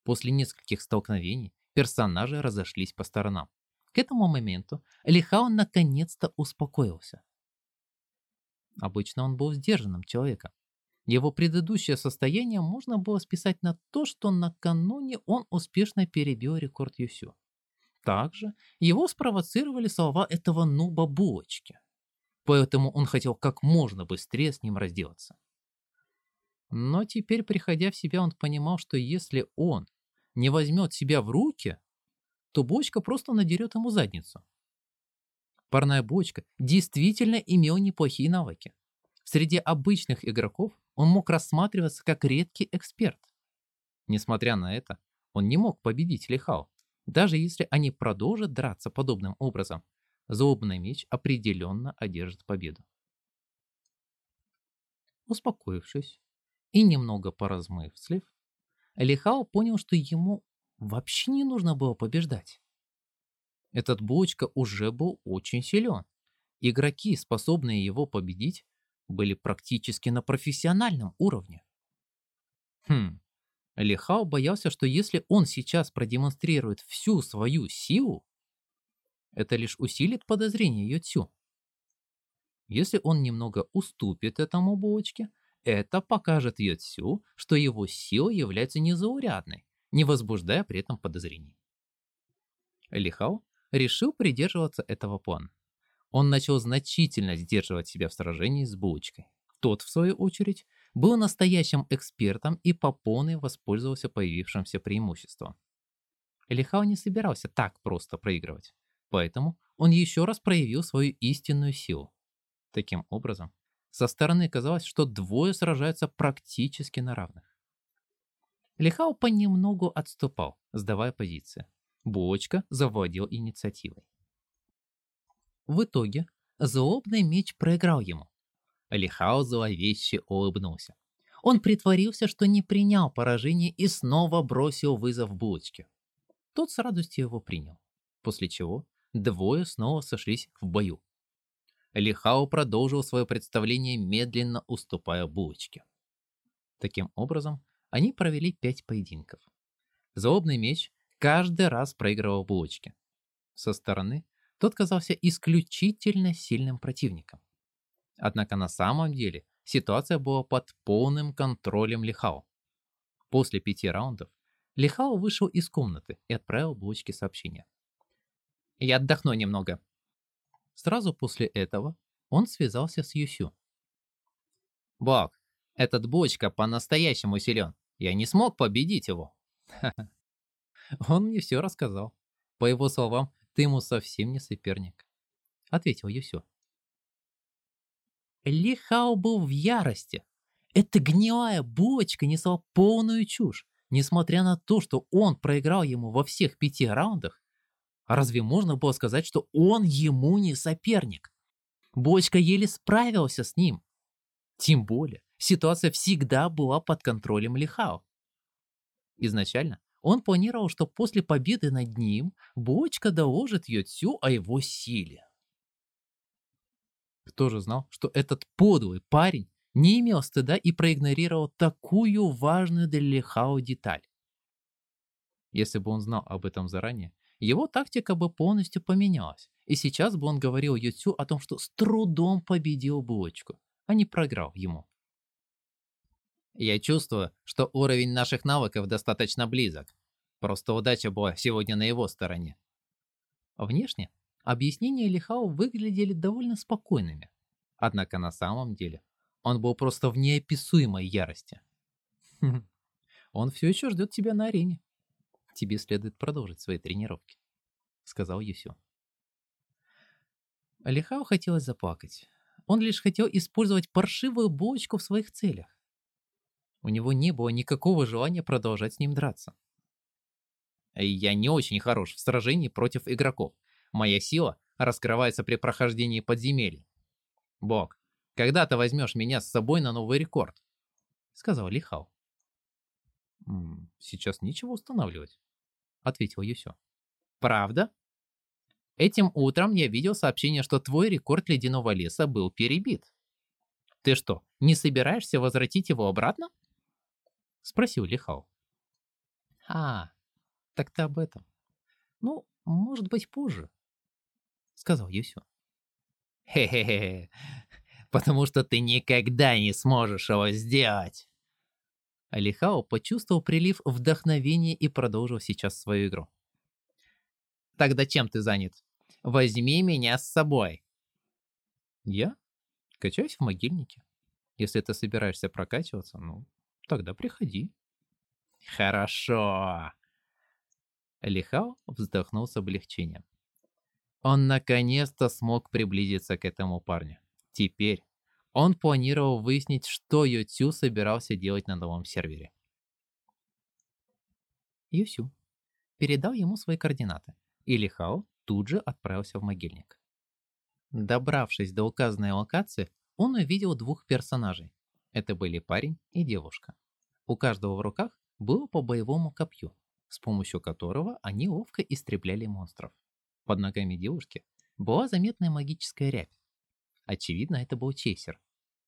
После нескольких столкновений персонажи разошлись по сторонам. К этому моменту Лихао наконец-то успокоился. Обычно он был сдержанным человеком, его предыдущее состояние можно было списать на то, что накануне он успешно перебил рекорд Юсю. Также его спровоцировали слова этого нуба булочки. Поэтому он хотел как можно быстрее с ним разделаться. Но теперь, приходя в себя, он понимал, что если он не возьмет себя в руки, то бочка просто надерет ему задницу. Парная бочка действительно имел неплохие навыки. Среди обычных игроков он мог рассматриваться как редкий эксперт. Несмотря на это, он не мог победить Лихао. Даже если они продолжат драться подобным образом, злобный меч определенно одержит победу. Успокоившись и немного поразмыслив, Лихао понял, что ему вообще не нужно было побеждать. Этот булочка уже был очень силен. Игроки, способные его победить, были практически на профессиональном уровне. Хм, Лихао боялся, что если он сейчас продемонстрирует всю свою силу, это лишь усилит подозрение Йоцю. Если он немного уступит этому булочке, это покажет Йоцю, что его сила является незаурядной, не возбуждая при этом подозрений. Лихао решил придерживаться этого плана он начал значительно сдерживать себя в сражении с булочкой. Тот, в свою очередь, был настоящим экспертом и по полной воспользовался появившимся преимуществом. Лихао не собирался так просто проигрывать, поэтому он еще раз проявил свою истинную силу. Таким образом, со стороны казалось, что двое сражаются практически на равных. Лихао понемногу отступал, сдавая позиции. Булочка завладел инициативой. В итоге злобный меч проиграл ему. Лихао зловеще улыбнулся. Он притворился, что не принял поражение и снова бросил вызов булочке. Тот с радостью его принял, после чего двое снова сошлись в бою. Лихао продолжил свое представление, медленно уступая булочке. Таким образом, они провели пять поединков. Злобный меч каждый раз проигрывал булочке. Со стороны тот казался исключительно сильным противником. Однако на самом деле ситуация была под полным контролем Лихао. После пяти раундов Лихао вышел из комнаты и отправил булочке сообщение. «Я отдохну немного». Сразу после этого он связался с Юсю. «Бог, этот булочка по-настоящему силен. Я не смог победить его». Он мне все рассказал. По его словам, ты ему совсем не соперник. Ответил Юсю. Лихао был в ярости. Эта гнилая булочка несла полную чушь, несмотря на то, что он проиграл ему во всех пяти раундах. Разве можно было сказать, что он ему не соперник? Булочка еле справился с ним. Тем более, ситуация всегда была под контролем Лихао. Изначально он планировал, что после победы над ним Бочка доложит Йоцю о его силе. Кто же знал, что этот подлый парень не имел стыда и проигнорировал такую важную для Лихао деталь? Если бы он знал об этом заранее, его тактика бы полностью поменялась, и сейчас бы он говорил Йоцю о том, что с трудом победил Бочку, а не проиграл ему. Я чувствую, что уровень наших навыков достаточно близок. Просто удача была сегодня на его стороне. Внешне объяснения Лихао выглядели довольно спокойными. Однако на самом деле он был просто в неописуемой ярости. Он все еще ждет тебя на арене. Тебе следует продолжить свои тренировки, сказал Юсю. Лихао хотелось заплакать. Он лишь хотел использовать паршивую булочку в своих целях. У него не было никакого желания продолжать с ним драться. Я не очень хорош в сражении против игроков. Моя сила раскрывается при прохождении подземелий. Бог, когда ты возьмешь меня с собой на новый рекорд? Сказал Лихау. Сейчас нечего устанавливать, ответил Юсё. Правда? Этим утром я видел сообщение, что твой рекорд ледяного леса был перебит. Ты что, не собираешься возвратить его обратно? Спросил Лихау. А, так ты об этом. Ну, может быть, позже. Сказал Юсю. Хе-хе-хе, потому что ты никогда не сможешь его сделать. Алихао почувствовал прилив вдохновения и продолжил сейчас свою игру. Тогда чем ты занят? Возьми меня с собой. Я? Качаюсь в могильнике. Если ты собираешься прокачиваться, ну, Тогда приходи. Хорошо. Лихао вздохнул с облегчением. Он наконец-то смог приблизиться к этому парню. Теперь он планировал выяснить, что Ютю собирался делать на новом сервере. Юсю передал ему свои координаты, и Лихао тут же отправился в могильник. Добравшись до указанной локации, он увидел двух персонажей это были парень и девушка. У каждого в руках было по боевому копью, с помощью которого они ловко истребляли монстров. Под ногами девушки была заметная магическая рябь. Очевидно, это был чейсер,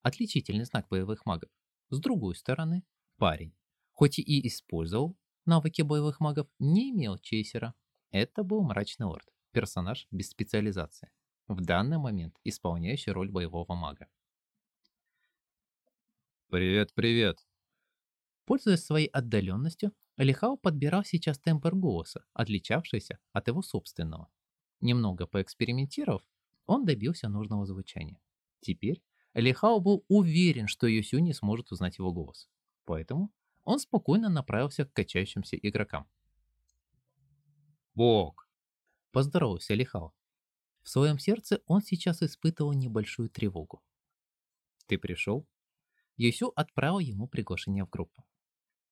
отличительный знак боевых магов. С другой стороны, парень, хоть и использовал навыки боевых магов, не имел чейсера. Это был мрачный лорд, персонаж без специализации, в данный момент исполняющий роль боевого мага. «Привет, привет!» Пользуясь своей отдаленностью, Лихао подбирал сейчас тембр голоса, отличавшийся от его собственного. Немного поэкспериментировав, он добился нужного звучания. Теперь Лихао был уверен, что Юсю не сможет узнать его голос. Поэтому он спокойно направился к качающимся игрокам. «Бог!» – поздоровался Лихао. В своем сердце он сейчас испытывал небольшую тревогу. «Ты пришел?» Юсю отправил ему приглашение в группу.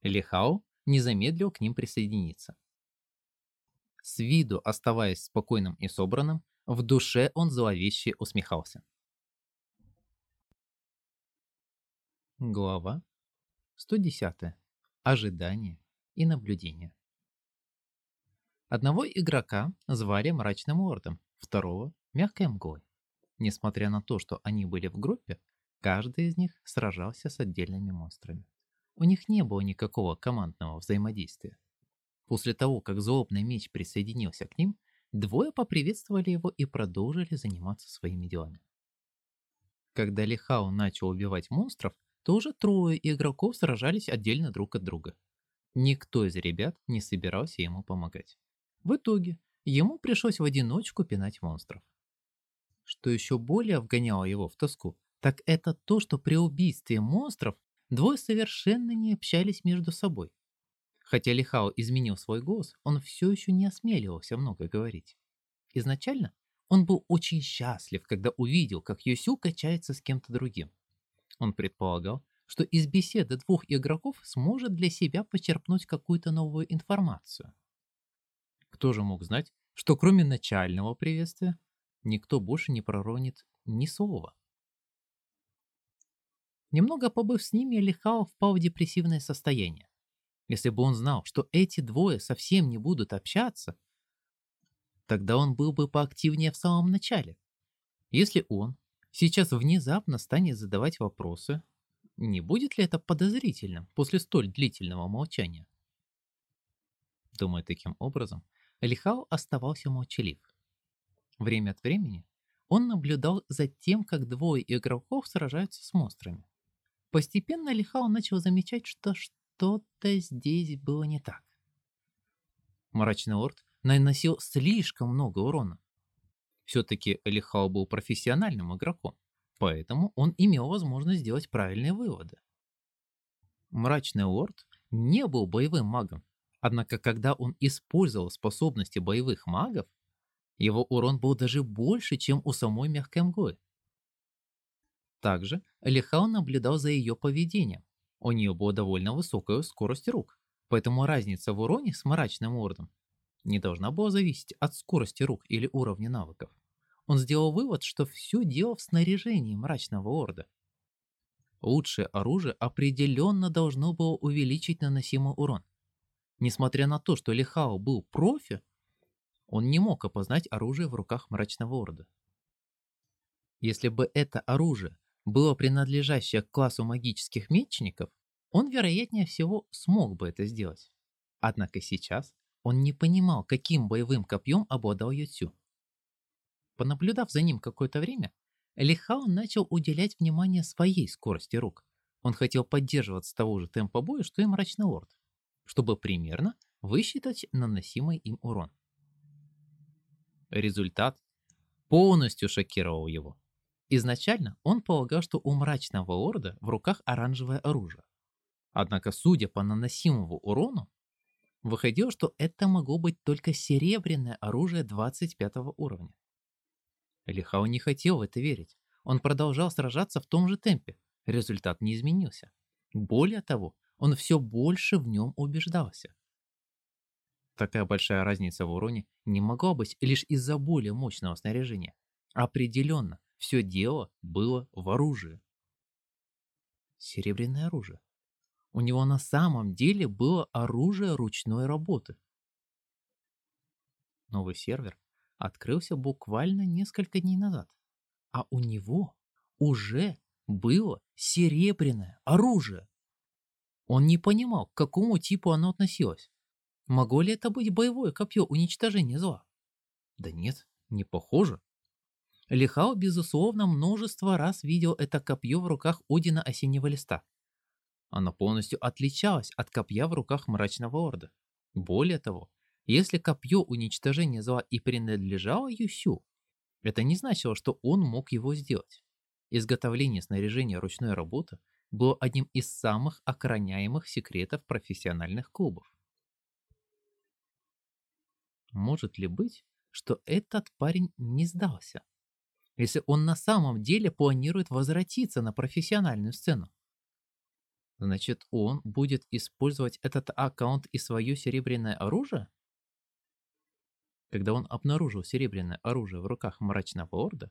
Лихао не замедлил к ним присоединиться. С виду оставаясь спокойным и собранным, в душе он зловеще усмехался. Глава 110. Ожидание и наблюдение. Одного игрока звали Мрачным Ордом, второго – Мягкой Мглой. Несмотря на то, что они были в группе, каждый из них сражался с отдельными монстрами. У них не было никакого командного взаимодействия. После того, как злобный меч присоединился к ним, двое поприветствовали его и продолжили заниматься своими делами. Когда Лихао начал убивать монстров, то уже трое игроков сражались отдельно друг от друга. Никто из ребят не собирался ему помогать. В итоге ему пришлось в одиночку пинать монстров. Что еще более вгоняло его в тоску, так это то, что при убийстве монстров двое совершенно не общались между собой. Хотя Лихао изменил свой голос, он все еще не осмеливался много говорить. Изначально он был очень счастлив, когда увидел, как Юсю качается с кем-то другим. Он предполагал, что из беседы двух игроков сможет для себя почерпнуть какую-то новую информацию. Кто же мог знать, что кроме начального приветствия никто больше не проронит ни слова? Немного побыв с ними, Лихао впал в депрессивное состояние. Если бы он знал, что эти двое совсем не будут общаться, тогда он был бы поактивнее в самом начале. Если он сейчас внезапно станет задавать вопросы, не будет ли это подозрительным после столь длительного молчания? Думая таким образом, Лихао оставался молчалив. Время от времени он наблюдал за тем, как двое игроков сражаются с монстрами. Постепенно Лихао начал замечать, что что-то здесь было не так. Мрачный Орд наносил слишком много урона. Все-таки Лихао был профессиональным игроком, поэтому он имел возможность сделать правильные выводы. Мрачный Орд не был боевым магом, однако когда он использовал способности боевых магов, его урон был даже больше, чем у самой мягкой мглы. Также Лихао наблюдал за ее поведением. У нее была довольно высокая скорость рук, поэтому разница в уроне с мрачным ордом не должна была зависеть от скорости рук или уровня навыков. Он сделал вывод, что все дело в снаряжении мрачного орда. Лучшее оружие определенно должно было увеличить наносимый урон. Несмотря на то, что Лихао был профи, он не мог опознать оружие в руках мрачного орда. Если бы это оружие было принадлежащее к классу магических мечников, он, вероятнее всего, смог бы это сделать. Однако сейчас он не понимал, каким боевым копьем обладал Ютю. Понаблюдав за ним какое-то время, Лихао начал уделять внимание своей скорости рук. Он хотел поддерживаться того же темпа боя, что и Мрачный Лорд, чтобы примерно высчитать наносимый им урон. Результат полностью шокировал его. Изначально он полагал, что у мрачного орда в руках оранжевое оружие. Однако, судя по наносимому урону, выходило, что это могло быть только серебряное оружие 25 уровня. Лихао не хотел в это верить. Он продолжал сражаться в том же темпе. Результат не изменился. Более того, он все больше в нем убеждался. Такая большая разница в уроне не могла быть лишь из-за более мощного снаряжения. Определенно, все дело было в оружии. Серебряное оружие. У него на самом деле было оружие ручной работы. Новый сервер открылся буквально несколько дней назад, а у него уже было серебряное оружие. Он не понимал, к какому типу оно относилось. Могло ли это быть боевое копье уничтожения зла? Да нет, не похоже. Лихао, безусловно, множество раз видел это копье в руках Одина Осеннего Листа. Оно полностью отличалось от копья в руках Мрачного Орда. Более того, если копье уничтожения зла и принадлежало Юсю, это не значило, что он мог его сделать. Изготовление снаряжения ручной работы было одним из самых охраняемых секретов профессиональных клубов. Может ли быть, что этот парень не сдался? Если он на самом деле планирует возвратиться на профессиональную сцену. Значит, он будет использовать этот аккаунт и свое серебряное оружие? Когда он обнаружил серебряное оружие в руках мрачного орда,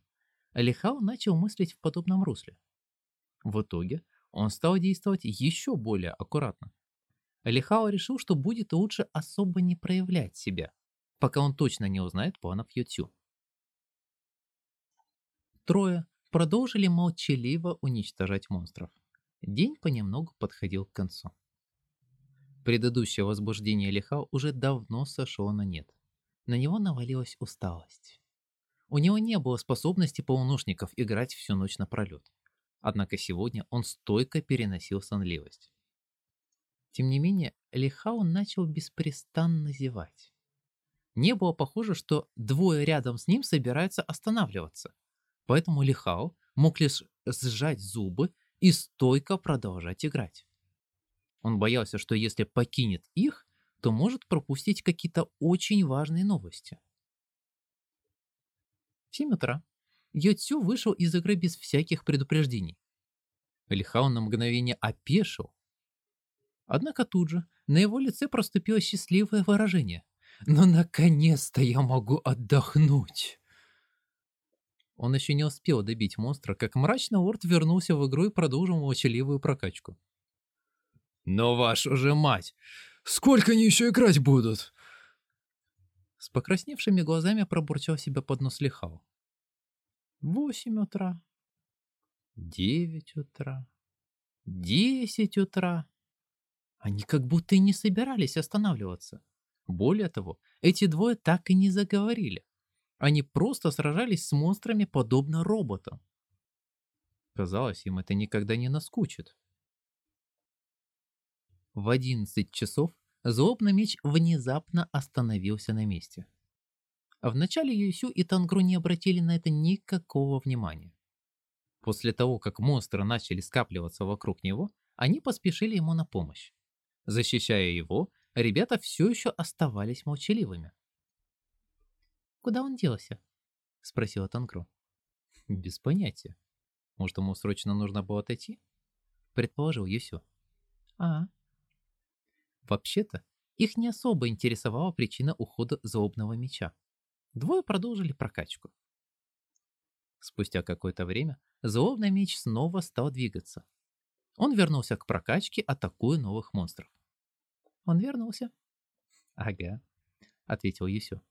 Алихау начал мыслить в подобном русле. В итоге он стал действовать еще более аккуратно. Алихао решил, что будет лучше особо не проявлять себя. пока он точно не узнает планов Ютю. Трое продолжили молчаливо уничтожать монстров. День понемногу подходил к концу. Предыдущее возбуждение Лиха уже давно сошло на нет. На него навалилась усталость. У него не было способности полуношников играть всю ночь напролет. Однако сегодня он стойко переносил сонливость. Тем не менее, Лихау начал беспрестанно зевать. Не было похоже, что двое рядом с ним собираются останавливаться. Поэтому Лихао мог лишь сжать зубы и стойко продолжать играть. Он боялся, что если покинет их, то может пропустить какие-то очень важные новости. В 7 утра Йоцю вышел из игры без всяких предупреждений. Лихао на мгновение опешил. Однако тут же на его лице проступило счастливое выражение. «Но наконец-то я могу отдохнуть!» Он еще не успел добить монстра, как мрачный лорд вернулся в игру и продолжил молчаливую прокачку. «Но ваша же мать! Сколько они еще играть будут?» С покрасневшими глазами пробурчал себя под нос Лихау. Восемь утра. Девять утра. Десять утра. Они как будто и не собирались останавливаться. Более того, эти двое так и не заговорили. Они просто сражались с монстрами подобно роботам. Казалось, им это никогда не наскучит. В 11 часов злобный меч внезапно остановился на месте. А вначале Юйсю и Тангру не обратили на это никакого внимания. После того, как монстры начали скапливаться вокруг него, они поспешили ему на помощь. Защищая его, ребята все еще оставались молчаливыми. Куда он делся? Спросила Танкро. Без понятия. Может, ему срочно нужно было отойти? Предположил Юсю. А. Вообще-то, их не особо интересовала причина ухода злобного меча. Двое продолжили прокачку. Спустя какое-то время злобный меч снова стал двигаться. Он вернулся к прокачке, атакуя новых монстров. Он вернулся. Ага, ответил Юсю.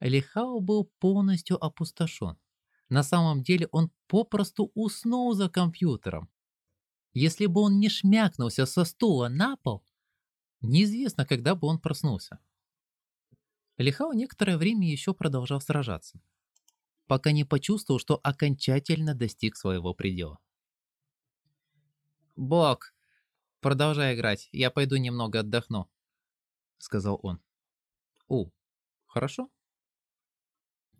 Лихао был полностью опустошен. На самом деле он попросту уснул за компьютером. Если бы он не шмякнулся со стула на пол, неизвестно, когда бы он проснулся. Лихао некоторое время еще продолжал сражаться, пока не почувствовал, что окончательно достиг своего предела. «Бог, продолжай играть, я пойду немного отдохну», — сказал он. «О, хорошо»,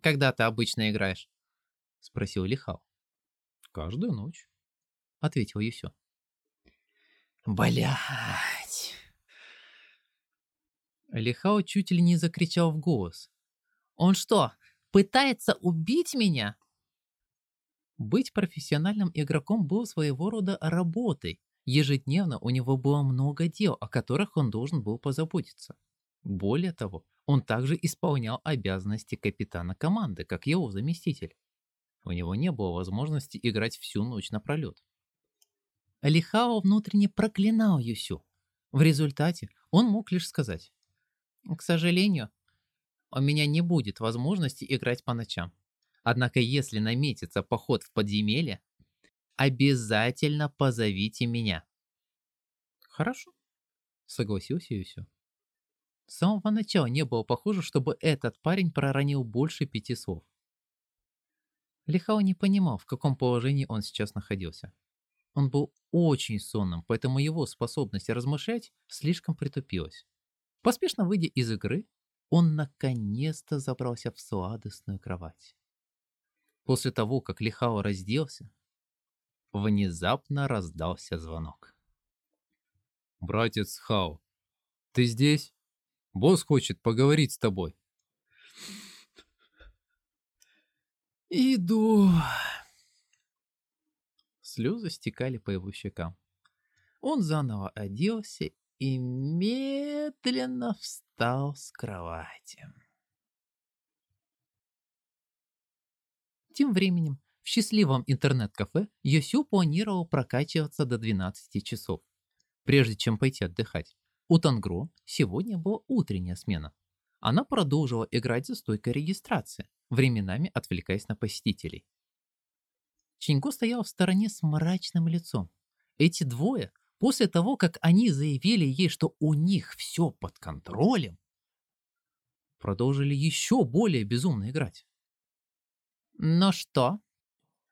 когда ты обычно играешь?» — спросил Лихау. «Каждую ночь», — ответил Юсю. «Блядь!» Лихао чуть ли не закричал в голос. «Он что, пытается убить меня?» Быть профессиональным игроком был своего рода работой. Ежедневно у него было много дел, о которых он должен был позаботиться. Более того, он также исполнял обязанности капитана команды, как его заместитель. У него не было возможности играть всю ночь напролет. Лихао внутренне проклинал Юсю. В результате он мог лишь сказать, «К сожалению, у меня не будет возможности играть по ночам. Однако если наметится поход в подземелье, обязательно позовите меня». «Хорошо», — согласился Юсю. С самого начала не было похоже, чтобы этот парень проронил больше пяти слов. Лихао не понимал, в каком положении он сейчас находился. Он был очень сонным, поэтому его способность размышлять слишком притупилась. Поспешно выйдя из игры, он наконец-то забрался в сладостную кровать. После того, как Лихао разделся, внезапно раздался звонок. «Братец Хао, ты здесь?» Босс хочет поговорить с тобой. Иду. Слезы стекали по его щекам. Он заново оделся и медленно встал с кровати. Тем временем в счастливом интернет-кафе Йосю планировал прокачиваться до 12 часов, прежде чем пойти отдыхать. У Тангро сегодня была утренняя смена. Она продолжила играть за стойкой регистрации, временами отвлекаясь на посетителей. Чинько стоял в стороне с мрачным лицом. Эти двое, после того, как они заявили ей, что у них все под контролем, продолжили еще более безумно играть. «Ну что,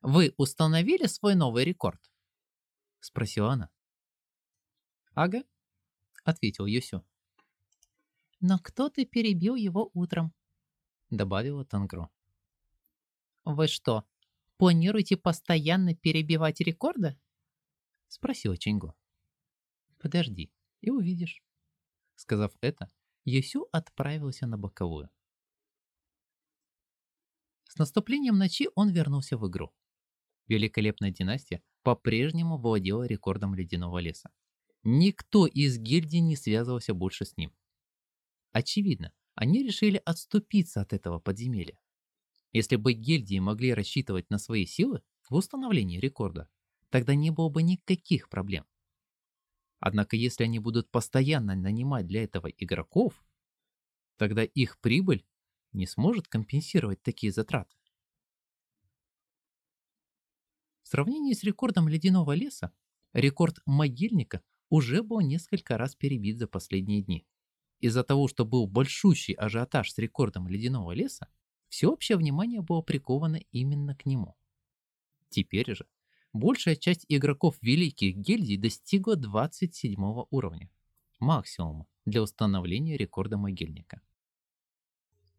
вы установили свой новый рекорд?» — спросила она. «Ага», — ответил Юсю. «Но кто-то перебил его утром», — добавила Тангро. «Вы что, планируете постоянно перебивать рекорды?» — спросила Чингу. «Подожди, и увидишь». Сказав это, Юсю отправился на боковую. С наступлением ночи он вернулся в игру. Великолепная династия по-прежнему владела рекордом ледяного леса. Никто из гильдии не связывался больше с ним. Очевидно, они решили отступиться от этого подземелья. Если бы гильдии могли рассчитывать на свои силы в установлении рекорда, тогда не было бы никаких проблем. Однако если они будут постоянно нанимать для этого игроков, тогда их прибыль не сможет компенсировать такие затраты. В сравнении с рекордом ледяного леса, рекорд могильника уже был несколько раз перебит за последние дни. Из-за того, что был большущий ажиотаж с рекордом ледяного леса, всеобщее внимание было приковано именно к нему. Теперь же большая часть игроков великих гильдий достигла 27 уровня, максимума для установления рекорда могильника.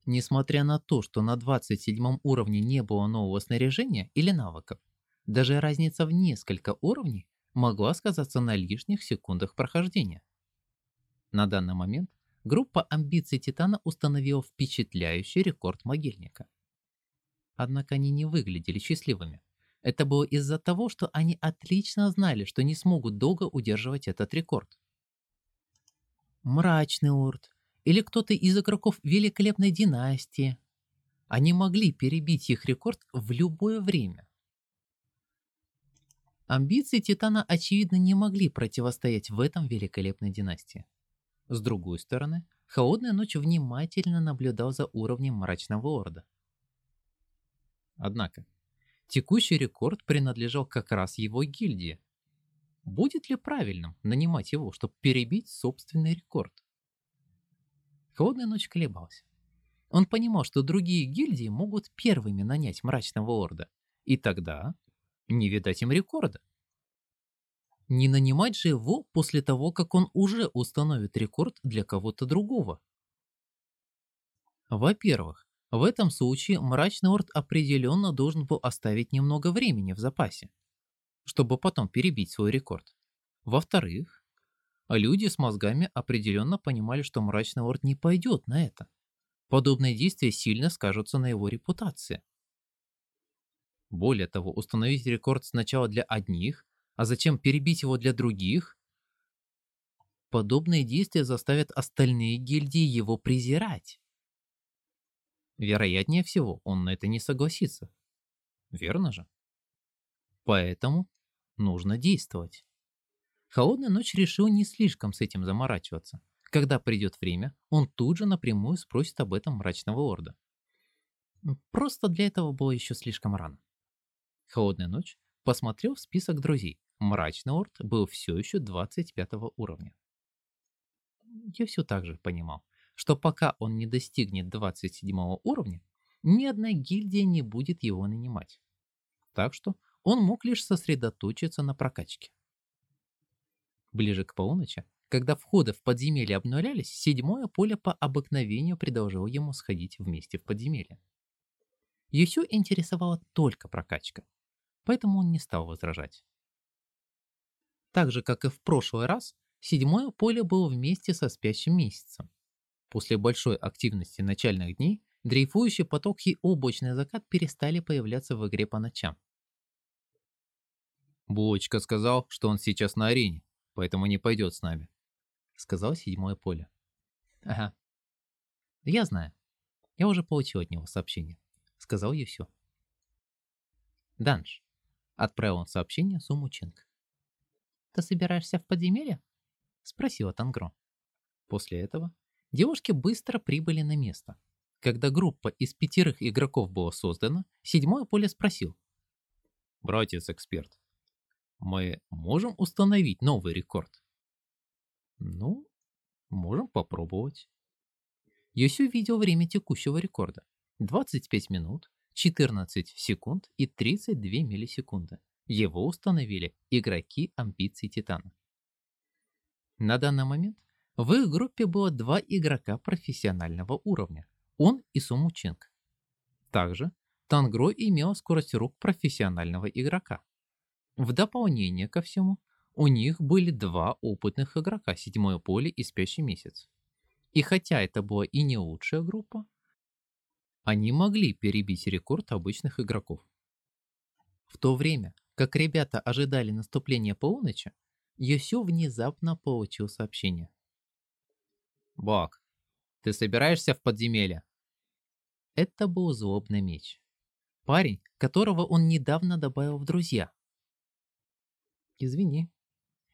Несмотря на то, что на 27 уровне не было нового снаряжения или навыков, даже разница в несколько уровней могла сказаться на лишних секундах прохождения. На данный момент группа амбиций Титана установила впечатляющий рекорд могильника. Однако они не выглядели счастливыми. Это было из-за того, что они отлично знали, что не смогут долго удерживать этот рекорд. Мрачный Урт или кто-то из игроков великолепной династии. Они могли перебить их рекорд в любое время. Амбиции Титана, очевидно, не могли противостоять в этом великолепной династии. С другой стороны, Холодная ночь внимательно наблюдал за уровнем Мрачного Орда. Однако, текущий рекорд принадлежал как раз его гильдии. Будет ли правильным нанимать его, чтобы перебить собственный рекорд? Холодная ночь колебался. Он понимал, что другие гильдии могут первыми нанять Мрачного Орда, и тогда не видать им рекорда. Не нанимать же его после того, как он уже установит рекорд для кого-то другого. Во-первых, в этом случае Мрачный Орд определенно должен был оставить немного времени в запасе, чтобы потом перебить свой рекорд. Во-вторых, люди с мозгами определенно понимали, что Мрачный Орд не пойдет на это. Подобные действия сильно скажутся на его репутации. Более того, установить рекорд сначала для одних, а затем перебить его для других, подобные действия заставят остальные гильдии его презирать. Вероятнее всего, он на это не согласится. Верно же? Поэтому нужно действовать. Холодная ночь решил не слишком с этим заморачиваться. Когда придет время, он тут же напрямую спросит об этом мрачного орда. Просто для этого было еще слишком рано. Холодная ночь посмотрел в список друзей. Мрачный Орд был все еще 25 уровня. Я все так же понимал, что пока он не достигнет 27 уровня, ни одна гильдия не будет его нанимать. Так что он мог лишь сосредоточиться на прокачке. Ближе к полуночи, когда входы в подземелье обнулялись, седьмое поле по обыкновению предложило ему сходить вместе в подземелье. Юсю интересовала только прокачка поэтому он не стал возражать. Так же, как и в прошлый раз, седьмое поле было вместе со спящим месяцем. После большой активности начальных дней дрейфующий поток и облачный закат перестали появляться в игре по ночам. «Булочка сказал, что он сейчас на арене, поэтому не пойдет с нами», — сказал седьмое поле. «Ага. Я знаю. Я уже получил от него сообщение», — сказал Юсю. «Данж, Отправил он сообщение Суму Чинг. «Ты собираешься в подземелье?» Спросила Тангро. После этого Девушки быстро прибыли на место. Когда группа из пятерых игроков была создана, седьмое поле спросил. «Братец-эксперт, мы можем установить новый рекорд?» «Ну, можем попробовать». Йосю видел время текущего рекорда. 25 минут, 14 секунд и 32 миллисекунды. Его установили игроки амбиций Титана. На данный момент в их группе было два игрока профессионального уровня. Он и Суму Чинг. Также Тангро имел скорость рук профессионального игрока. В дополнение ко всему, у них были два опытных игрока, седьмое поле и спящий месяц. И хотя это была и не лучшая группа, они могли перебить рекорд обычных игроков. В то время, как ребята ожидали наступления полуночи, Йосю внезапно получил сообщение. «Бог, ты собираешься в подземелье?» Это был злобный меч. Парень, которого он недавно добавил в друзья. Извини,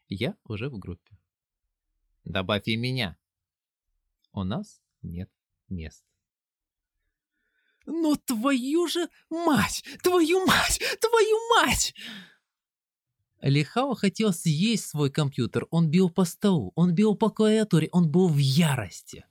я уже в группе. Добавь и меня. У нас нет мест. «Ну твою же мать! Твою мать! Твою мать!» Лихао хотел съесть свой компьютер. Он бил по столу, он бил по клавиатуре, он был в ярости.